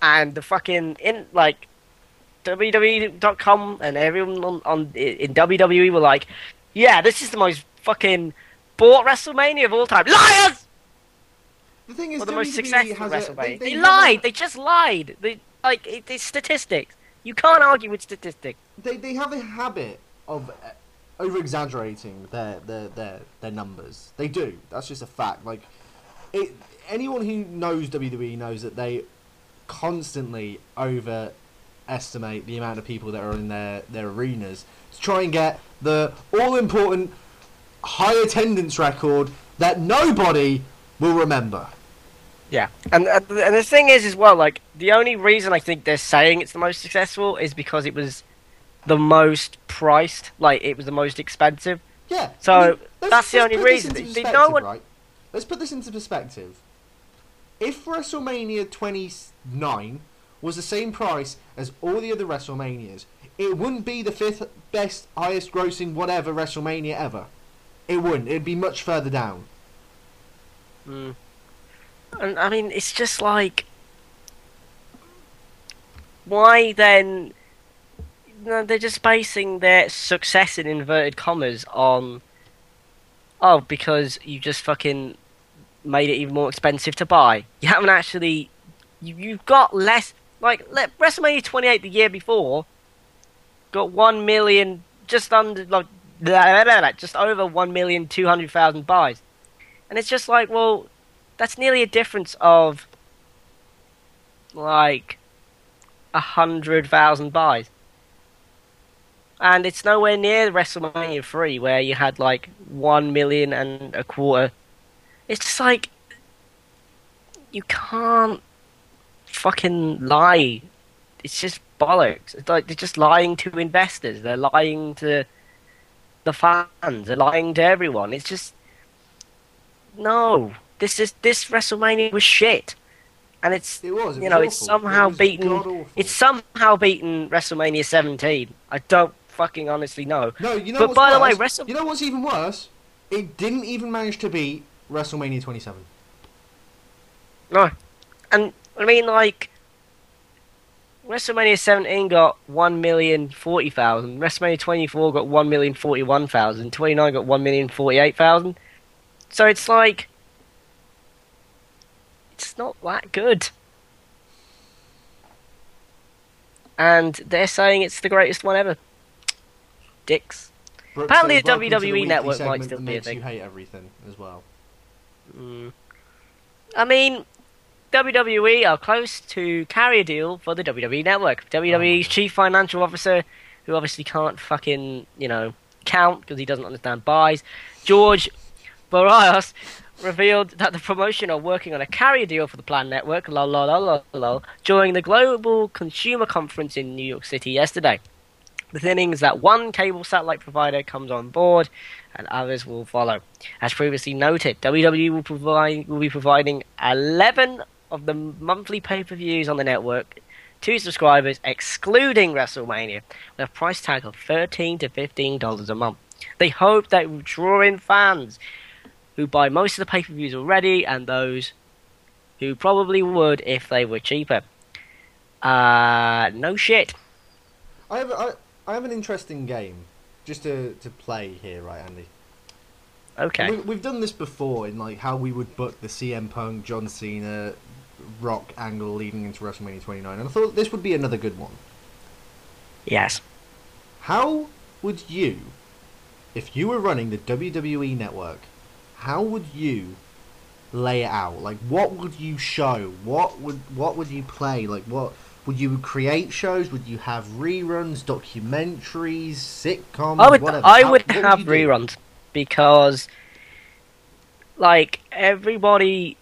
And the fucking in like WWE.com and everyone on, on in WWE were like, "Yeah, this is the most fucking bought WrestleMania of all time." Liars! The thing is, Or the most successful has a- WrestleMania. They, have lied. a- They just lied. They like it, it's statistics. You can't argue with statistics. they they have a habit of uh, over exaggerating their, their their their numbers. They do. That's just a fact. Like it, anyone who knows WWE knows that they constantly overestimate the amount of people that are in their their arenas to try and get the all important high attendance record that nobody will remember. Yeah, and and and the thing is as well, like the only reason I think they're saying it's the most successful is because it was the most priced, like it was the most expensive. Yeah. So, I mean, let's- that's the only reason. into They- they- no one- right? Let's put this into perspective. If WrestleMania 29 was the same price as all the other WrestleManias, it wouldn't be the fifth best, highest grossing whatever WrestleMania ever. It wouldn't. It'd be much further down. Mm. And I mean, it's just like why then? No, they're just basing their success in inverted commas on. Oh, because you just fucking made it even more expensive to buy. You haven't actually. You, you've got less. Like, let, WrestleMania 28 the year before got 1 million, just under, like, blah, blah, blah, just over 1,200,000 buys. And it's just like, well, that's nearly a difference of, like, a 100,000 buys. And it's nowhere near WrestleMania 3 where you had, like, 1 million and a quarter. It's just like, you can't fucking lie. It's just bollocks. It's like they're just lying to investors. They're lying to the fans. They're lying to everyone. It's just no. This is this WrestleMania was shit, and it's It was. It you was know it's somehow It beaten. It's somehow beaten WrestleMania 17. I don't fucking honestly know. No, you know But what's by the way, worse? Wrestle- You know what's even worse? It didn't even manage to beat WrestleMania 27. No, and I mean like WrestleMania 17 got one million forty thousand. WrestleMania 24 got one million forty one thousand. 29 got one million forty eight thousand. So it's like it's not that good. And they're saying it's the greatest one ever. Dicks. Brooke Apparently the WWE weekly network might still be a thing." you hate everything as well. Mm. I mean, WWE are close to carry a deal for the WWE network. WWE's Oh. chief financial officer, who obviously can't fucking, you know, count because he doesn't understand buys, George Barrios, revealed that the promotion are working on a carrier deal for the Plan Network, lol, lol, lol, lol, during the Global Consumer Conference in New York City yesterday. The thinning is that one cable satellite provider comes on board and others will follow. As previously noted, WWE will provide will be providing 11 of the monthly pay-per-views on the network to subscribers, excluding WrestleMania, with a price tag of 13 to 15 dollars a month. They hope that will draw in fans who buy most of the pay-per-views already, and those who probably would if they were cheaper. Uh, no shit. I have, I, I have an interesting game just to, to play here, right, Andy? Okay. We, we've done this before in like how we would book the CM Punk, John Cena, Rock angle leading into WrestleMania 29, and I thought this would be another good one. Yes. How would you, if you were running the WWE network, how would you lay it out? Like, what would you show? What would what would you play? Like, what would you create shows? Would you have reruns, documentaries, sitcoms? I would whatever? I would have do? reruns because like everybody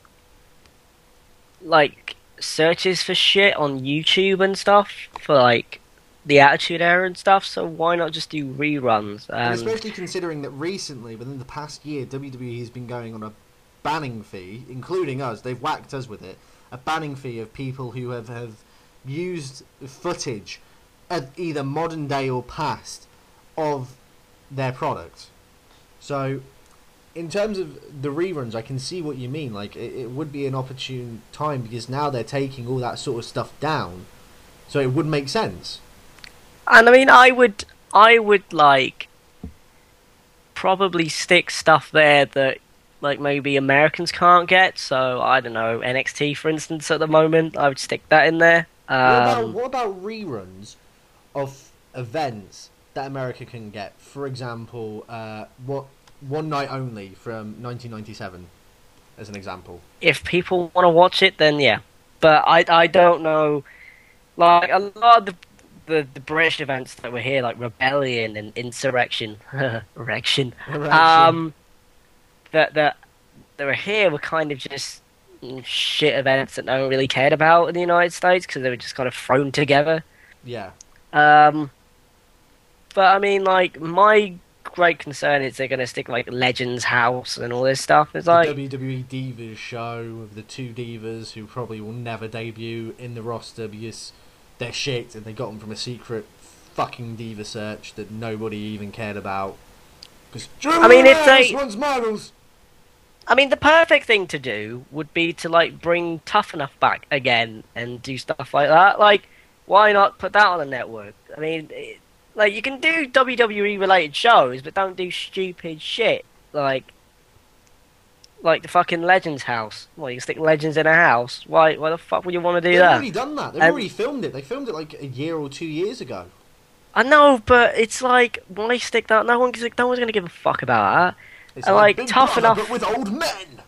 like searches for shit on YouTube and stuff for like the Attitude Era and stuff. So why not just do reruns? And And especially considering that recently, within the past year, WWE has been going on a banning fee, including us. They've whacked us with it. A banning fee of people who have, have used footage, either modern day or past, of their product. So, in terms of the reruns, I can see what you mean. Like, it, it would be an opportune time because now they're taking all that sort of stuff down. So it would make sense. and I mean I would I would like probably stick stuff there that like maybe Americans can't get. So I don't know NXT for instance at the moment. I would stick that in there. What about Um, what about reruns of events that America can get? For example, uh, what one night only from 1997, as an example. if people want to watch it, then yeah. But I I don't know. Like a lot of the the, the British events that were here, like Rebellion and Insurrextion, (laughs) Erection, um, that that that were here were kind of just shit events that no one really cared about in the United States because they were just kind of thrown together. yeah, Um, but I mean, like my great concern is they're going to stick like Legends House and all this stuff. It's the like WWE Divas show of the two divas who probably will never debut in the roster because they're shit and they got them from a secret fucking diva search that nobody even cared about. Because I mean, if they- wants models. I mean, the perfect thing to do would be to like bring Tough Enough back again and do stuff like that. Like, Why not put that on a network? I mean, it, like you can do WWE related shows, but don't do stupid shit like like the fucking Legends house. Well, you stick Legends in a house. Why? Why the fuck would you want to do that? They've already done that. They've Um, already filmed it. They filmed it like a year or two years ago. I know, but it's like why stick that? No one, no one's gonna give a fuck about that. It's I like Big tough Brother, enough- but with old men.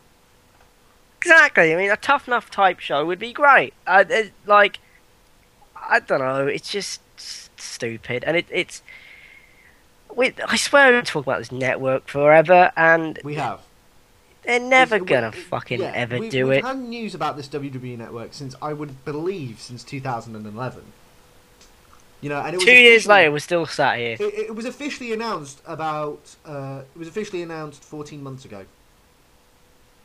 Exactly. I mean, a tough enough type show would be great. Uh, it, like, I don't know. It's just stupid, and it, it's. We, I swear we talk about this network forever, and We have. they're never gonna it- fucking yeah, ever we, do we've it. had news about this WWE network since I would believe since 2011. You know, and it was Two years later, we're still sat here. It, it was officially announced about. Uh, it was officially announced 14 months ago.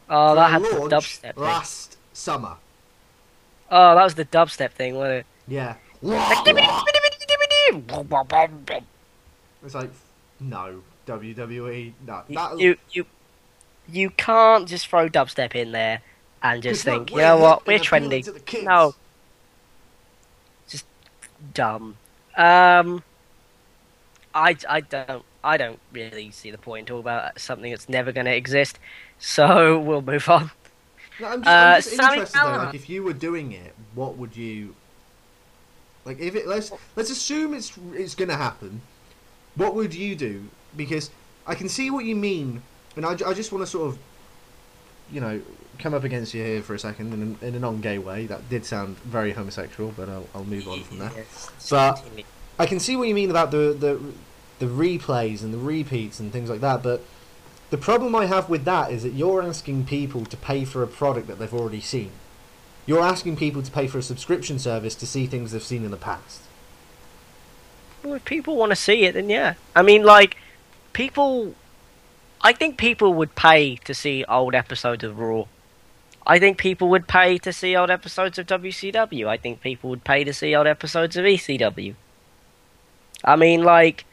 Oh, that had the dubstep thing. last summer. Oh, that was the dubstep thing, wasn't it? Yeah. It's like, no, WWE, no. You, That, you, you, you can't just throw dubstep in there and just think, you know what, we're trendy. to the kids. No. Just dumb. Um, I, I don't, I don't really see the point in talking about something that's never going to exist. So (laughs) we'll move on. No, I'm just, Uh, I'm just Sammy interested though. Like, if you were doing it, what would you? Like, if it let's let's assume it's it's gonna happen. What would you do? Because I can see what you mean, and I, I just want to sort of, you know, come up against you here for a second in, a, in a non-gay way. That did sound very homosexual, but I'll, I'll move on from there. Yes, But- I can see what you mean about the the the replays and the repeats and things like that, but the problem I have with that is that you're asking people to pay for a product that they've already seen. You're asking people to pay for a subscription service to see things they've seen in the past. Well, if people want to see it, then yeah. I mean, like, people. I think people would pay to see old episodes of Raw. I think people would pay to see old episodes of WCW. I think people would pay to see old episodes of ECW. I mean, like,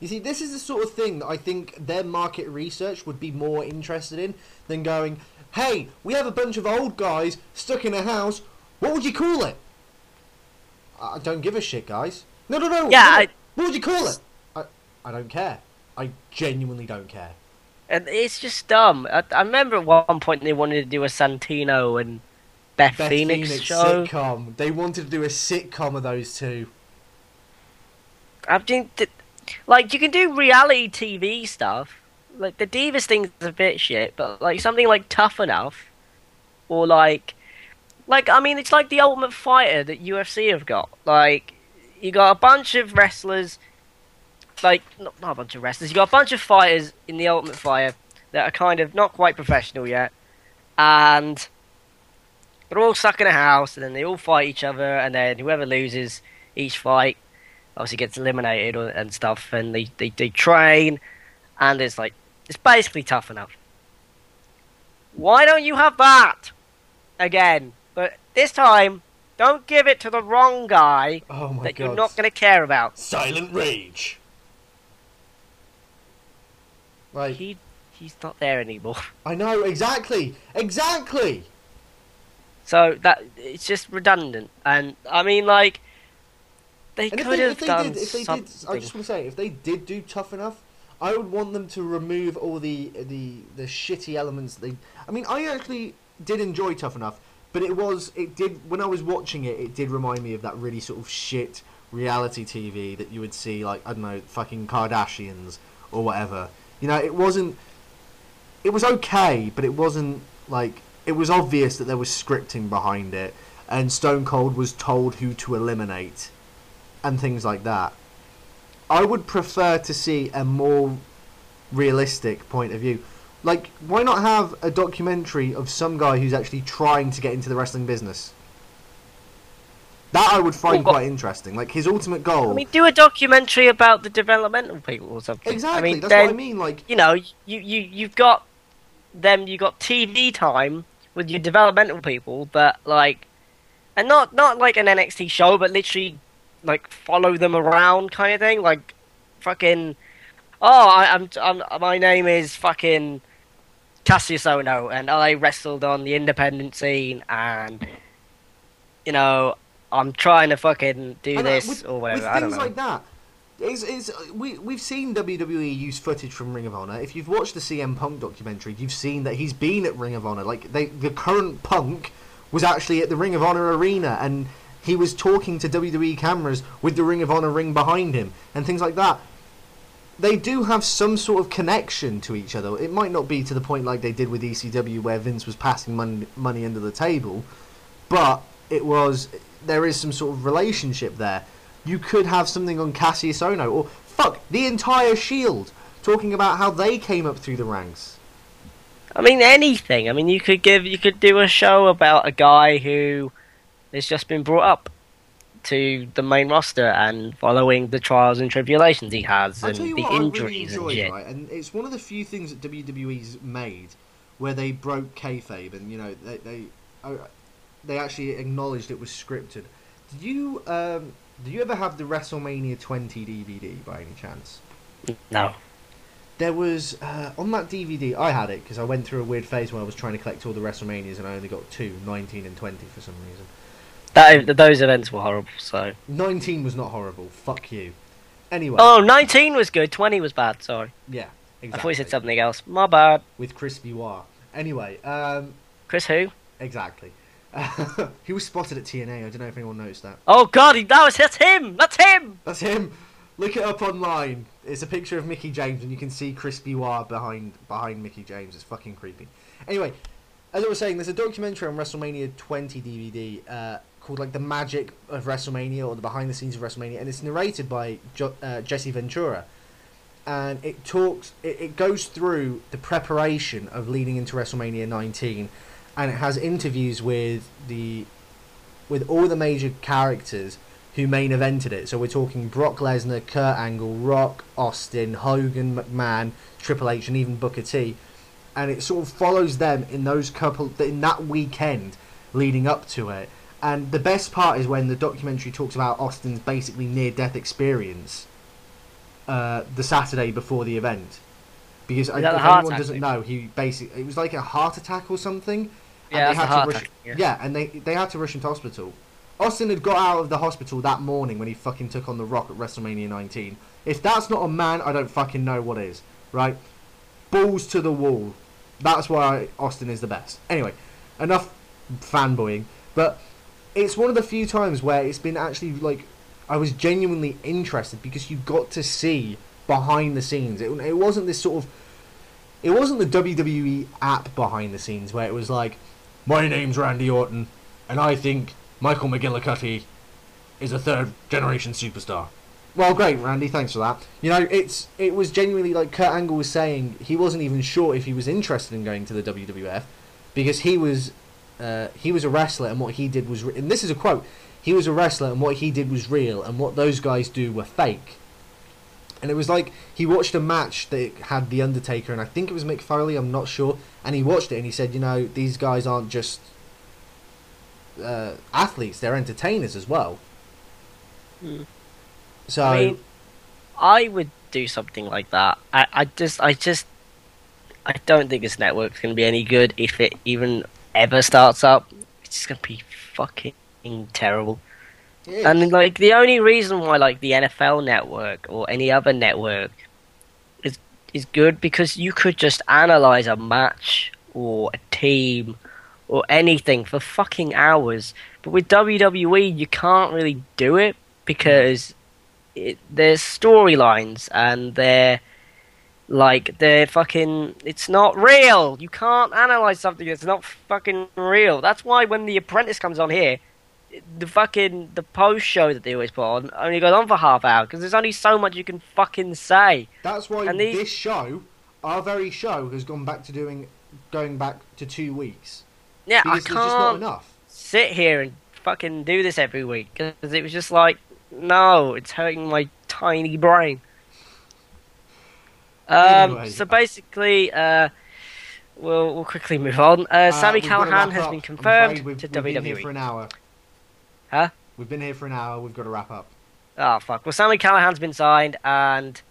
You see, this is the sort of thing that I think their market research would be more interested in than going, hey, we have a bunch of old guys stuck in a house, what would you call it? I don't give a shit, guys. No, no, no. Yeah, no. I- What would you call it? I, I don't care. I genuinely don't care. And it's just dumb. I, I remember at one point they wanted to do a Santino and Beth, Beth Phoenix, Phoenix show. sitcom. They wanted to do a sitcom of those two. I think that, like, you can do reality TV stuff. Like, the Divas thing's a bit shit, but, like, something like Tough Enough, or, like, like, I mean, it's like the Ultimate Fighter that UFC have got. Like, you got a bunch of wrestlers, like, not, not a bunch of wrestlers, you got a bunch of fighters in the Ultimate Fighter that are kind of not quite professional yet, and they're all stuck in a house, and then they all fight each other, and then whoever loses each fight obviously gets eliminated or, and stuff, and they, they, they train, and it's like, it's basically tough enough. Why don't you have that again? But this time, don't give it to the wrong guy Oh that god. you're not going to care about. Silent Rage. Like, He, he's not there anymore. (laughs) I know, exactly. Exactly! So that it's just redundant, and I mean, like, they And if could they, have if they done did, if they something. did, I just want to say, if they did do tough enough, I would want them to remove all the the the shitty elements. They, I mean, I actually did enjoy tough enough, but it was it did when I was watching it, it did remind me of that really sort of shit reality TV that you would see, like I don't know, fucking Kardashians or whatever. You know, it wasn't. It was okay, but it wasn't like it was obvious that there was scripting behind it, and Stone Cold was told who to eliminate and things like that. I would prefer to see a more realistic point of view. Like, why not have a documentary of some guy who's actually trying to get into the wrestling business? That I would find Well, quite interesting. Like his ultimate goal. I mean, do a documentary about the developmental people or something. exactly. I mean, that's then, what I mean. Like, you know, you you you've got them. You got TV time with your developmental people, but like, and not not like an NXT show, but literally like follow them around kind of thing. Like, fucking. Oh, I, I'm I'm my name is fucking Kassius Ohno, and I wrestled on the independent scene, and you know. I'm trying to fucking do And, this with, or whatever. With I don't things like that, it's, it's, we, we've seen WWE use footage from Ring of Honor. If you've watched the CM Punk documentary, you've seen that he's been at Ring of Honor. Like, they, the current Punk was actually at the Ring of Honor arena, and he was talking to WWE cameras with the Ring of Honor ring behind him, and things like that. They do have some sort of connection to each other. It might not be to the point like they did with ECW, where Vince was passing money, money under the table, but it was there is some sort of relationship there. You could have something on Kassius Ohno or fuck the entire Shield talking about how they came up through the ranks. I mean, anything. I mean, you could give, you could do a show about a guy who has just been brought up to the main roster and following the trials and tribulations he has and the what I really injuries and shit. right? And it's one of the few things that WWE's made where they broke kayfabe and you know they they they actually acknowledged it was scripted. Did you um did you ever have the WrestleMania 20 DVD by any chance? No. There was uh, on that DVD. I had it because I went through a weird phase where I was trying to collect all the WrestleManias and I only got two, 19 and 20 for some reason. That, those events were horrible, so. 19 was not horrible. Fuck you. Anyway, Oh, 19 was good, 20 was bad, sorry. yeah, exactly. I thought you said something else. My bad. with Chris Benoit. Anyway, um, Chris who? exactly. (laughs) he was spotted at TNA. I don't know if anyone noticed that. Oh god, he, that was, that's him! That's him! That's him. Look it up online. It's a picture of Mickie James, and you can see Chris Benoit behind behind Mickie James. It's fucking creepy. Anyway, as I was saying, there's a documentary on WrestleMania 20 DVD uh, called like the Magic of WrestleMania or the Behind the Scenes of WrestleMania, and it's narrated by jo- uh, Jesse Ventura. And it talks, it, it goes through the preparation of leading into WrestleMania 19, and it has interviews with the, with all the major characters who main evented it. So we're talking Brock Lesnar, Kurt Angle, Rock, Austin, Hogan, McMahon, Triple H, and even Booker T. And it sort of follows them in those couple in that weekend leading up to it. And the best part is when the documentary talks about Austin's basically near-death experience uh, the Saturday before the event. Because I, if that the heart anyone doesn't know, he basically it was like a heart attack or something. Yeah, and they had to rush, yeah. yeah, and they they had to rush him to hospital. Austin had got out of the hospital that morning when he fucking took on The Rock at WrestleMania 19. If that's not a man, I don't fucking know what is. Right? Balls to the wall. That's why Austin is the best. Anyway, enough fanboying. But it's one of the few times where it's been actually like I was genuinely interested because you got to see behind the scenes. It, it wasn't this sort of it wasn't the WWE app behind the scenes where it was like, my name's Randy Orton, and I think Michael McGillicutty is a third generation superstar. Well, great, Randy. Thanks for that. You know, it's it was genuinely like Kurt Angle was saying he wasn't even sure if he was interested in going to the WWF because he was uh, he was a wrestler and what he did was re- and this is a quote he was a wrestler and what he did was real and what those guys do were fake. And it was like he watched a match that had the Undertaker and I think it was Mick Foley. I'm not sure. And he watched it and he said, you know, these guys aren't just uh, athletes; they're entertainers as well. Hmm. So I mean, I would do something like that. I, I just, I just, I don't think this network's going to be any good if it even ever starts up. It's just going to be fucking terrible. And like the only reason why like the NFL network or any other network is is good because you could just analyze a match or a team or anything for fucking hours. But with WWE you can't really do it because it, there's storylines and they're like they're fucking it's not real. You can't analyze something that's not fucking real. That's why when the apprentice comes on here the fucking the post show that they always put on only goes on for half hour because there's only so much you can fucking say. that's why and these- this show, our very show, has gone back to doing going back to two weeks Yeah, I because there's just not can't enough. sit here and fucking do this every week because it was just like, no, it's hurting my tiny brain. Um, Anyway. so basically, uh, we'll we'll quickly move on. Uh, Uh, Sammy we've Callihan has been confirmed we've, to we've WWE. for an hour. Huh? We've been here for an hour. We've got to wrap up. Oh fuck! Well, Sami Callihan's been signed, and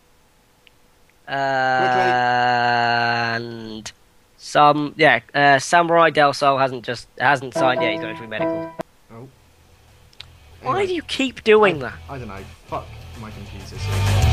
and some yeah, uh, Samurai Del Sol hasn't just hasn't signed yet. He's going through medical. Oh. Why do you keep doing that? I don't know. Fuck my computer. seriously.